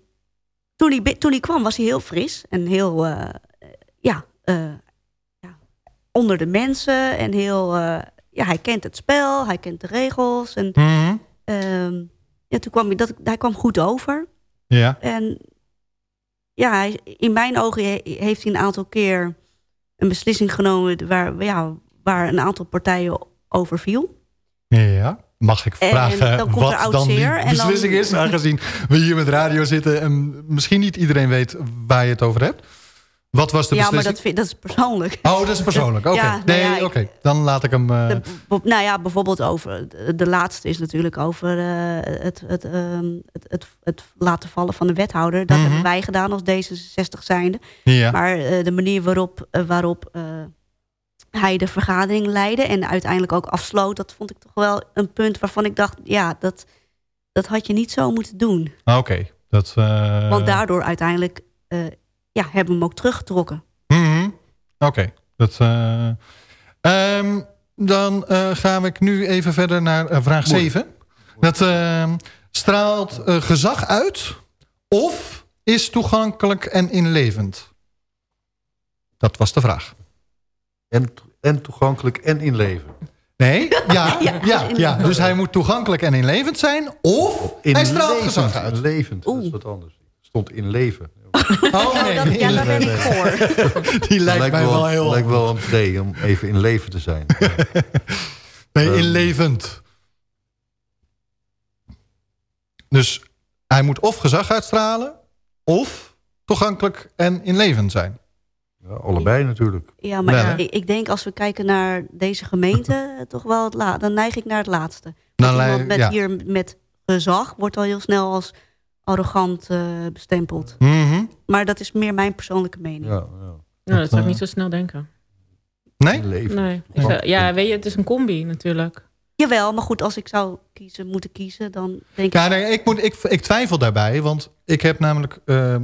toen, hij, toen hij kwam was hij heel fris. En heel, eh, ja, eh, ja, onder de mensen. En heel, eh, ja, hij kent het spel. Hij kent de regels. En Mhm. ehm, ja, toen kwam hij, dat, hij kwam goed over. Ja. En ja, in mijn ogen he- heeft hij een aantal keer een beslissing genomen waar, ja, waar een aantal partijen over viel. ja. Mag ik En vragen wat dan die dan- beslissing is? Aangezien we hier met radio zitten en misschien niet iedereen weet waar je het over hebt. Wat was de ja, maar beslissing? dat, vind, dat is persoonlijk. Oh, dat is persoonlijk. Oké, Ja, nou nee, ja, oké. Dan laat ik hem... De- bo- nou ja, bijvoorbeeld over... De, laatste is natuurlijk over eh, het, het, ehm, het, het, het laten vallen van de wethouder. Dat Mhm. hebben wij gedaan als D66 zijnde. Ja. Maar eh, de manier waarop, waarop hij de vergadering leidde... en uiteindelijk ook afsloot... dat vond ik toch wel een punt waarvan ik dacht... ja, dat, dat had je niet zo moeten doen. Oké, dat... eh, Want daardoor uiteindelijk eh, ja, hebben we hem ook teruggetrokken. mhm. Oké, dat... eh, ehm, dan eh, gaan we nu even verder naar vraag 7. Dat ehm, straalt gezag uit of is toegankelijk en inlevend? Dat was de vraag. En, en toegankelijk en inleven. Nee? Ja, ja, Ja, ja, Dus hij moet toegankelijk en inlevend zijn of hij straalt gezag uit. Inlevend, dat is wat anders. stond in leven. Oh nee, dat- ja, daar ben ik voor. Die lijkt mij wel heel... lijkt wel een idee om even in leven te zijn. Nee, Ehm, inlevend. Dus hij moet of gezag uitstralen... of toegankelijk en inlevend zijn. Ja, allebei natuurlijk. Ja, maar ik, ik denk als we kijken naar deze gemeente, eh, toch wel het la dan neig ik naar het laatste. Lei- iemand met ja. hier met gezag wordt al heel snel als arrogant eh, bestempeld. Mhm. Maar dat is meer mijn persoonlijke mening. Ja, ja. Nou, dat zou ik eh, niet zo snel denken. Nee? Leven. Nee. Ik zou- ja, weet je, het is een combi natuurlijk. Jawel, maar goed, als ik zou kiezen, moeten kiezen, dan denk Ja, ik... nee, ik, moet, ik, ik twijfel daarbij, want ik heb namelijk... eh,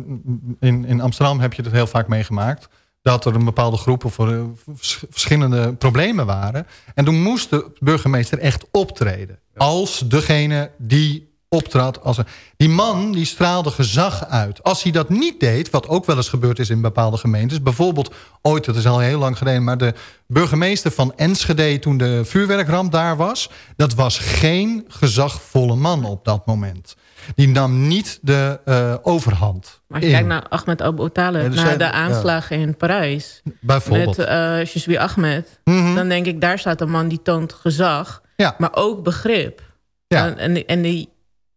in, in Amsterdam heb je het heel vaak meegemaakt... dat er een bepaalde groep of er, eh, vers- verschillende problemen waren. En toen moest de burgemeester echt optreden. Als degene die optrad. Als een, die man die straalde gezag uit. Als hij dat niet deed, wat ook wel eens gebeurd is in bepaalde gemeentes. Bijvoorbeeld ooit, dat is al heel lang geleden... maar de burgemeester van Enschede toen de vuurwerkramp daar was... dat was geen gezagvolle man op dat moment. Die nam niet de eh, overhand. Maar als je in. kijkt naar Ahmed Abu Talib, Ja, naar zijn- de aanslagen in Parijs. Bijvoorbeeld. Met uh, Ahmed. Mhm. Dan denk ik, daar staat een man die toont gezag. Ja. Maar ook begrip. Ja. En, en, die- en die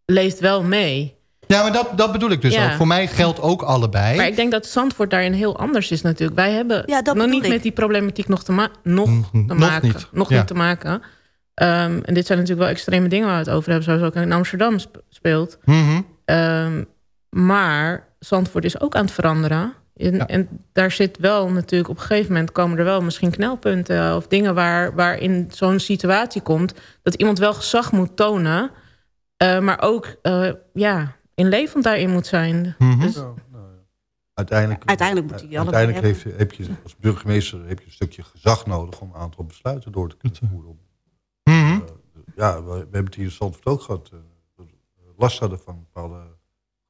leeft wel mee. Ja, maar dat, dat bedoel ik dus Ja. ook. Voor mij geldt ook allebei. Maar ik denk dat Zandvoort daarin heel anders is natuurlijk. Wij hebben nog niet met die problematiek nog te, ma nog te nog maken. niet. Nog Ja. niet te maken. Ehm, en dit zijn natuurlijk wel extreme dingen waar we het over hebben. Zoals ook in Amsterdam sp- speelt. Mhm. Ehm, maar Zandvoort is ook aan het veranderen. En, en daar zit wel natuurlijk op een gegeven moment komen er wel misschien knelpunten of dingen waar, waar in zo'n situatie komt dat iemand wel gezag moet tonen, eh, maar ook eh, ja, inlevend daarin moet zijn. Mhm. Dus, Uiteindelijk, Uiteindelijk moet hij die allebei uiteindelijk heeft, heb je als burgemeester heb je een stukje gezag nodig om een aantal besluiten door te kunnen voeren. Ja, we, hebben het hier in Zandvoort ook gehad. eh, last hadden van bepaalde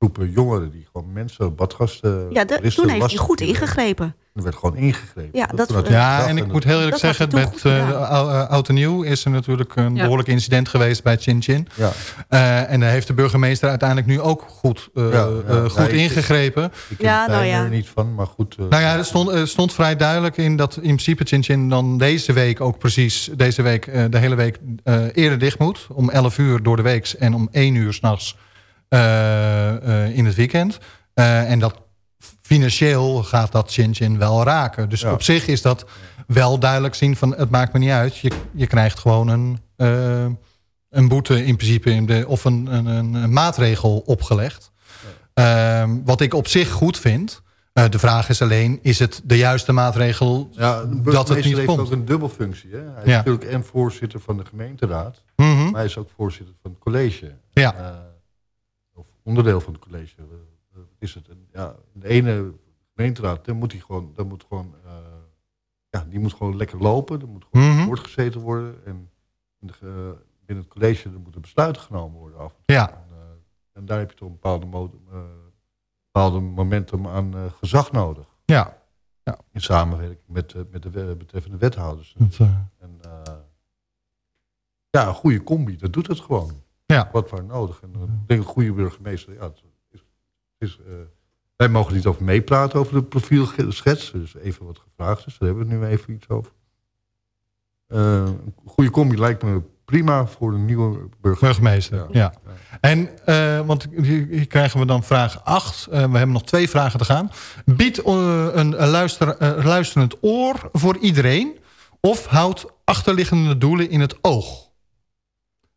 groepen jongeren die gewoon mensen, badgasten... Ja, de- toen heeft hij goed ingegrepen. Er werd gewoon ingegrepen. Ja, dat- Ja, en ik moet heel eerlijk zeggen, met goed eh, eh, Oud en Nieuw is er natuurlijk een Ja. behoorlijk incident geweest bij Chin Chin. Ja. Eh, en daar heeft de burgemeester uiteindelijk nu ook goed, Ja, ja. goed ik- ingegrepen. Ik ken Ja, nou ja. er niet van, maar goed. Nou ja, er stond, er stond vrij duidelijk in dat in principe Chin Chin dan deze week ook precies, deze week, de hele week eh, eerder dicht moet. Om 11 uur door de week en om 1 uur s'nachts uh, in het weekend. Eh, en dat financieel gaat dat Chin wel raken. Dus Ja. op zich is dat wel duidelijk zien van het maakt me niet uit. Je, je krijgt gewoon een, eh, een boete in principe in de, of een, een, een, maatregel opgelegd. Ehm, wat ik op zich goed vind. Eh, de vraag is alleen, is het de juiste maatregel Ja, de dat het niet heeft komt? ook een dubbelfunctie. Hè? Hij is natuurlijk en voorzitter van de gemeenteraad. Mhm. Maar hij is ook voorzitter van het college. Ja. Eh, onderdeel van het college. Eh, eh, is het. Ja, de ene gemeenteraad, dan moet hij gewoon, dan moet gewoon, eh, ja, die moet gewoon lekker lopen. Er moet gewoon Mhm. woord gezeten worden. En in de, binnen het college er moeten besluiten genomen worden af. en toe. Ja. En, eh, en daar heb je toch een bepaalde, mo- eh, bepaalde momentum aan gezag nodig. Ja. ja. In samenwerking met, met de betreffende wethouders. Dat, En, ja, een goede combi, dat doet het gewoon. Ja. Wat waar nodig. En ik denk een goede burgemeester, ja, het is, het is, eh, wij mogen niet over meepraten over de profielschets. Dus even wat gevraagd is, daar hebben we nu even iets over. Eh, een goede combi lijkt me prima voor de nieuwe burgemeester. Burgemeester, ja. En, eh, want hier, krijgen we dan vraag 8. we hebben nog twee vragen te gaan. Biedt een luister, luisterend oor voor iedereen... of houdt achterliggende doelen in het oog?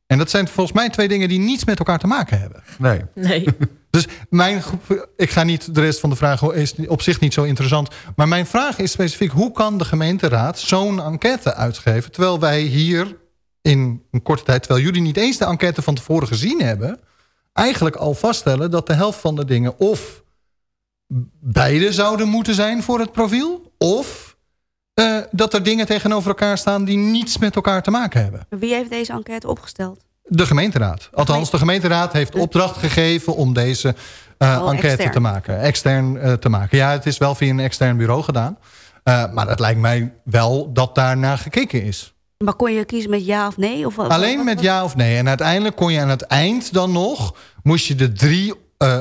En dat zijn volgens mij twee dingen die niets met elkaar te maken hebben. Nee. Nee. Dus mijn, groep- ik ga niet de rest van de vragen is op zich niet zo interessant. Maar mijn vraag is specifiek: hoe kan de gemeenteraad zo'n enquête uitgeven? Terwijl wij hier in een korte tijd, terwijl jullie niet eens de enquête van tevoren gezien hebben, eigenlijk al vaststellen dat de helft van de dingen of beide zouden moeten zijn voor het profiel, of eh, dat er dingen tegenover elkaar staan die niets met elkaar te maken hebben. Wie heeft deze enquête opgesteld? De gemeenteraad. Althans, de gemeenteraad heeft opdracht gegeven om deze eh, Oh, enquête extern. te maken. Extern eh, te maken. Ja, het is wel via een extern bureau gedaan. Maar het lijkt mij wel dat daarna gekeken is. Maar kon je kiezen met ja of nee? Of, Alleen met ja of nee. En uiteindelijk kon je aan het eind dan nog... moest je de drie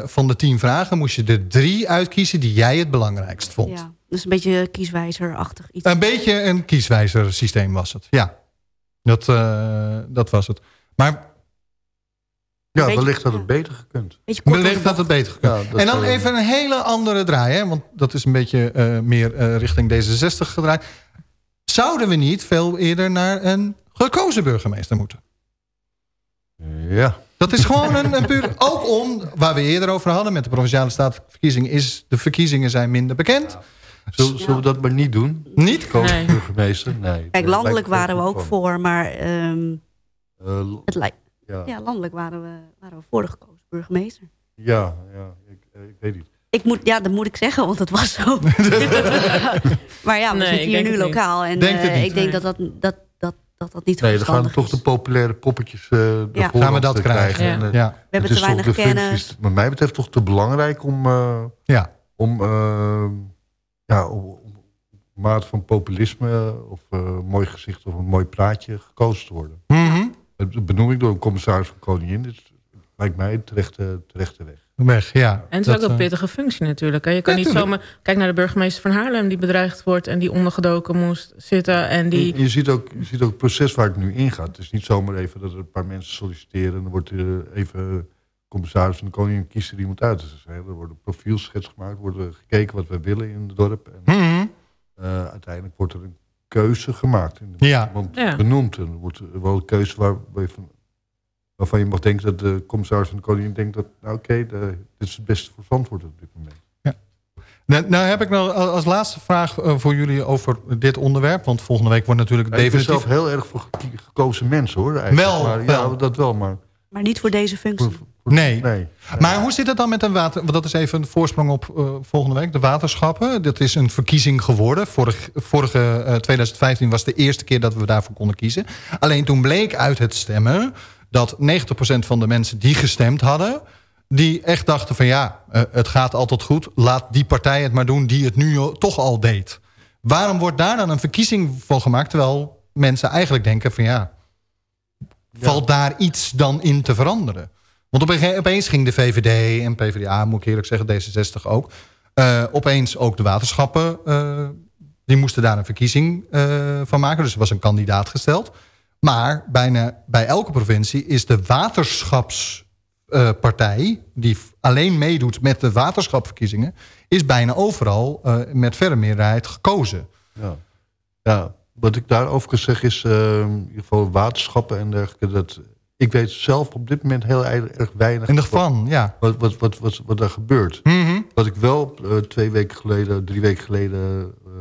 van de tien vragen... moest je de drie uitkiezen die jij het belangrijkst vond. Ja, dus een beetje kieswijzerachtig iets. Een beetje een kieswijzersysteem was het, ja. Dat, eh, dat was het. Maar Ja, Beetje- wellicht had het beter gekund. Wellicht had het beter gekund. Ja, en dan even een hele andere draai, hè, want dat is een beetje eh, meer eh, richting D66 gedraaid. Zouden we niet veel eerder naar een gekozen burgemeester moeten? Ja. Dat is gewoon een, een puur... Ook om, waar we eerder over hadden met de Provinciale Statenverkiezingen... is de verkiezingen zijn minder bekend. Zullen, zullen we dat maar niet doen? Niet? Koos Nee. burgemeester? Nee. Kijk, landelijk waren we ook van. voor, maar ehm, Eh, het lijkt... ja. Ja, landelijk waren we, waren we voor de gekozen burgemeester. ja, ja ik, eh, ik weet niet. Ik moet, ja, dat moet ik zeggen, want het was zo. maar ja, we Nee, zitten hier nu lokaal. En Denk eh, ik denk Nee. dat dat, dat, dat, dat, dat niet Nee, dan gaan toch de populaire poppetjes eh Ja. voorrang Gaan we dat krijgen? Ja. En, Ja. We hebben te weinig kennis. functies, wat mij betreft toch te belangrijk om, eh, Ja. om eh, ja, om, om mate van populisme of eh, mooi gezicht of een mooi praatje gekozen te worden. Mhm. Dat benoem ik door een commissaris van Koningin. Dit lijkt mij terechte, terechte weg. Weg, ja. En het is Dat, ook een eh, pittige functie natuurlijk. hè. Je kan Ja, niet tuurlijk. zomaar... Kijk naar de burgemeester van Haarlem die bedreigd wordt... en die ondergedoken moest zitten. En die... En je, ziet ook, je ziet ook het proces waar het nu ingaat. Het is niet zomaar even dat er een paar mensen solliciteren... en dan wordt er even commissaris van de koningin kiezen die moet uit. Dus er wordt een profielschets gemaakt, wordt er gekeken wat we willen in het dorp. En mhm. eh, uiteindelijk wordt er een keuze gemaakt. En er Ja. iemand Ja. benoemd. En er wordt wel een keuze waar, waar je van, waarvan je mag denken dat de commissaris van de koningin denkt... dat nou oké, de- dit is het beste voor Zandvoort op dit moment. Nou, nou heb ik nog als laatste vraag eh, voor jullie over dit onderwerp. Want volgende week wordt natuurlijk Ja, ik ben definitief... zelf heel erg voor gek- gekozen mensen hoor. Eigenlijk. Wel, maar, wel. Ja, dat wel, maar... Maar niet voor deze functie. Nee. Nee. Maar hoe zit het dan met een water... Want dat is even een voorsprong op eh, volgende week. De waterschappen. Dat is een verkiezing geworden. Vorig, vorige eh, 2015 was de eerste keer dat we daarvoor konden kiezen. Alleen toen bleek uit het stemmen... dat 90% van de mensen die gestemd hadden... die echt dachten van ja, eh, het gaat altijd goed. Laat die partij het maar doen die het nu toch al deed. Waarom wordt daar dan een verkiezing voor gemaakt... terwijl mensen eigenlijk denken van ja... valt daar iets dan in te veranderen? Want op opeens ging de VVD en PvdA, moet ik eerlijk zeggen, D66 ook... eh, opeens ook de waterschappen, eh, die moesten daar een verkiezing eh, van maken. Dus er was een kandidaat gesteld. Maar bijna bij elke provincie is de waterschapspartij... die alleen meedoet met de waterschapverkiezingen... is bijna overal met verre meerderheid gekozen. Ja. ja, wat ik daarover kan zeggen is... eh, in ieder geval waterschappen en dergelijke... Dat, ik weet zelf op dit moment heel erg weinig... En van, ja. Wat, wat, wat, wat, wat daar gebeurt. Mhm. Wat ik wel eh, twee weken geleden, drie weken geleden... eh,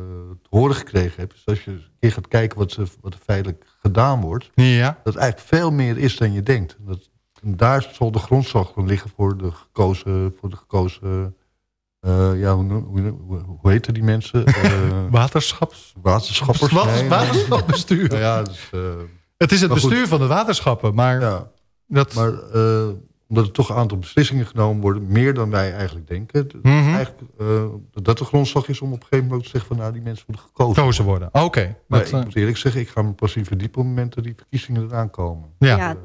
te horen gekregen heb... is als je een keer gaat kijken wat, er- wat er feitelijk gedaan wordt... Ja. dat eigenlijk veel meer is dan je denkt. Dat, en daar zal de grondslag van liggen voor de gekozen... Voor de gekozen eh, ja, hoe, hoe, hoe, hoe heten die mensen? Eh, Waterschaps... Waterschappers? Nee. Nou ja, dus, eh, Het is het goed. bestuur van de waterschappen, maar... Ja. Dat... Maar eh, omdat er toch een aantal beslissingen genomen worden... meer dan wij eigenlijk denken... dat Mhm. eigenlijk, eh, dat de grondslag is om op een gegeven moment te zeggen... van nou, die mensen moeten gekozen Gekozen worden, oké. Maar Dat, ik moet eerlijk zeggen, ik ga me pas in verdiepen... op het moment dat die verkiezingen eraan komen. Ja. Ja,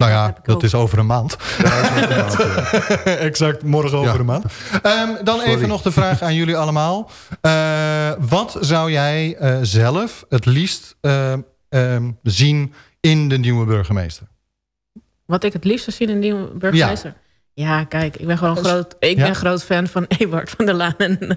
nou ja, dat is over een maand. Ja, een ja. exact, morgen over Ja. een maand. Ehm, dan Sorry. even nog de vraag aan jullie allemaal. Eh, wat zou jij eh, zelf het liefst ehm, ehm, zien in de nieuwe burgemeester? Wat ik het liefst zou zien in een nieuwe burgemeester. Ja, kijk, ik ben gewoon groot, ik Ja? ben groot fan van Ewart van der Laan en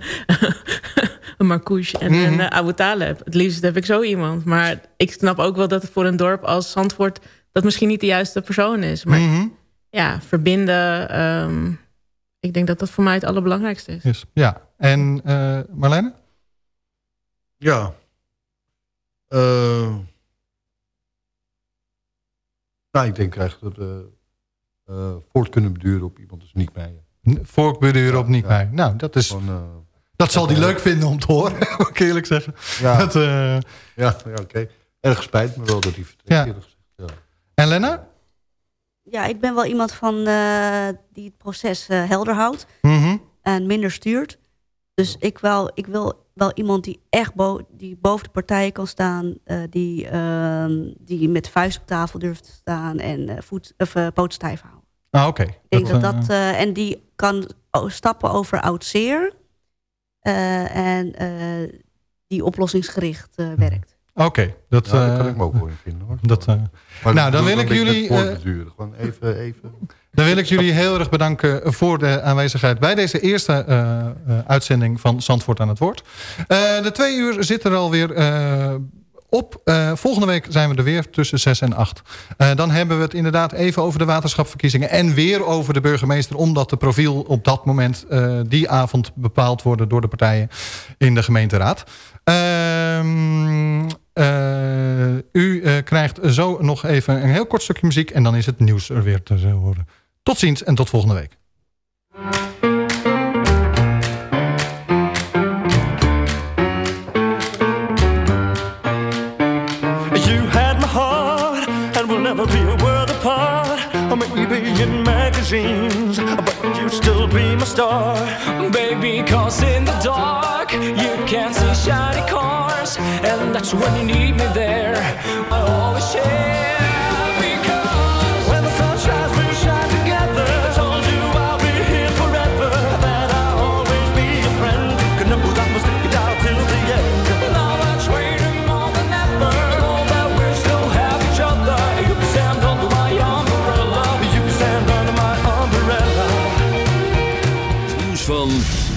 Marcouche en, Mhm. en eh, Abu Taleb. Het liefst heb ik zo iemand. Maar ik snap ook wel dat het voor een dorp als Zandvoort... dat misschien niet de juiste persoon is. Maar Mhm. ja, verbinden... ehm, ik denk dat dat voor mij het allerbelangrijkste is. Ja. En eh Marlene? Ja. Eh, nou, ik denk eigenlijk dat we eh, voort kunnen beduren op iemand als Niek Meijer. Voorkbeduren op niet mij. Nou, dat is... Van, dat zal hij leuk vinden om te horen, moet ik eerlijk zeggen. Ja, Dat, eh, ja, ja oké. Erg spijt me wel dat hij vertrekt. Ja. Ja. Ik ben wel iemand van, eh, die het proces eh, helder houdt. Mhm. En minder stuurt. Dus ik, wel, ik wil wel iemand die echt bo die boven de partijen kan staan. eh, die, ehm, die met vuist op tafel durft te staan. En voet, of, poot stijf houden. Ah, oké. Ik denk dat, dat... en die kan stappen over oud zeer. en die oplossingsgericht werkt. Oké. Dat, eh, kan ik me ook wel in vinden hoor. Dat, eh, Maar nou, dan wil ik jullie... eh. Gewoon even, even. Dan wil ik jullie heel erg bedanken voor de aanwezigheid... bij deze eerste uitzending van Zandvoort aan het Woord. De twee uur zit er alweer eh op. Volgende week zijn we er weer tussen 6 en 8. Eh, dan hebben we het inderdaad even over de waterschapverkiezingen... en weer over de burgemeester... omdat de profiel op dat moment die avond bepaald worden... door de partijen in de gemeenteraad. Ehm, eh, u eh, krijgt zo nog even een heel kort stukje muziek... en dan is het nieuws er weer te horen. Tot ziens en tot volgende week. You had my heart, and we'll never be a world apart. Or maybe in magazines, but you still be my star. Baby, cause in the dark you can't see shiny that's when you need me there.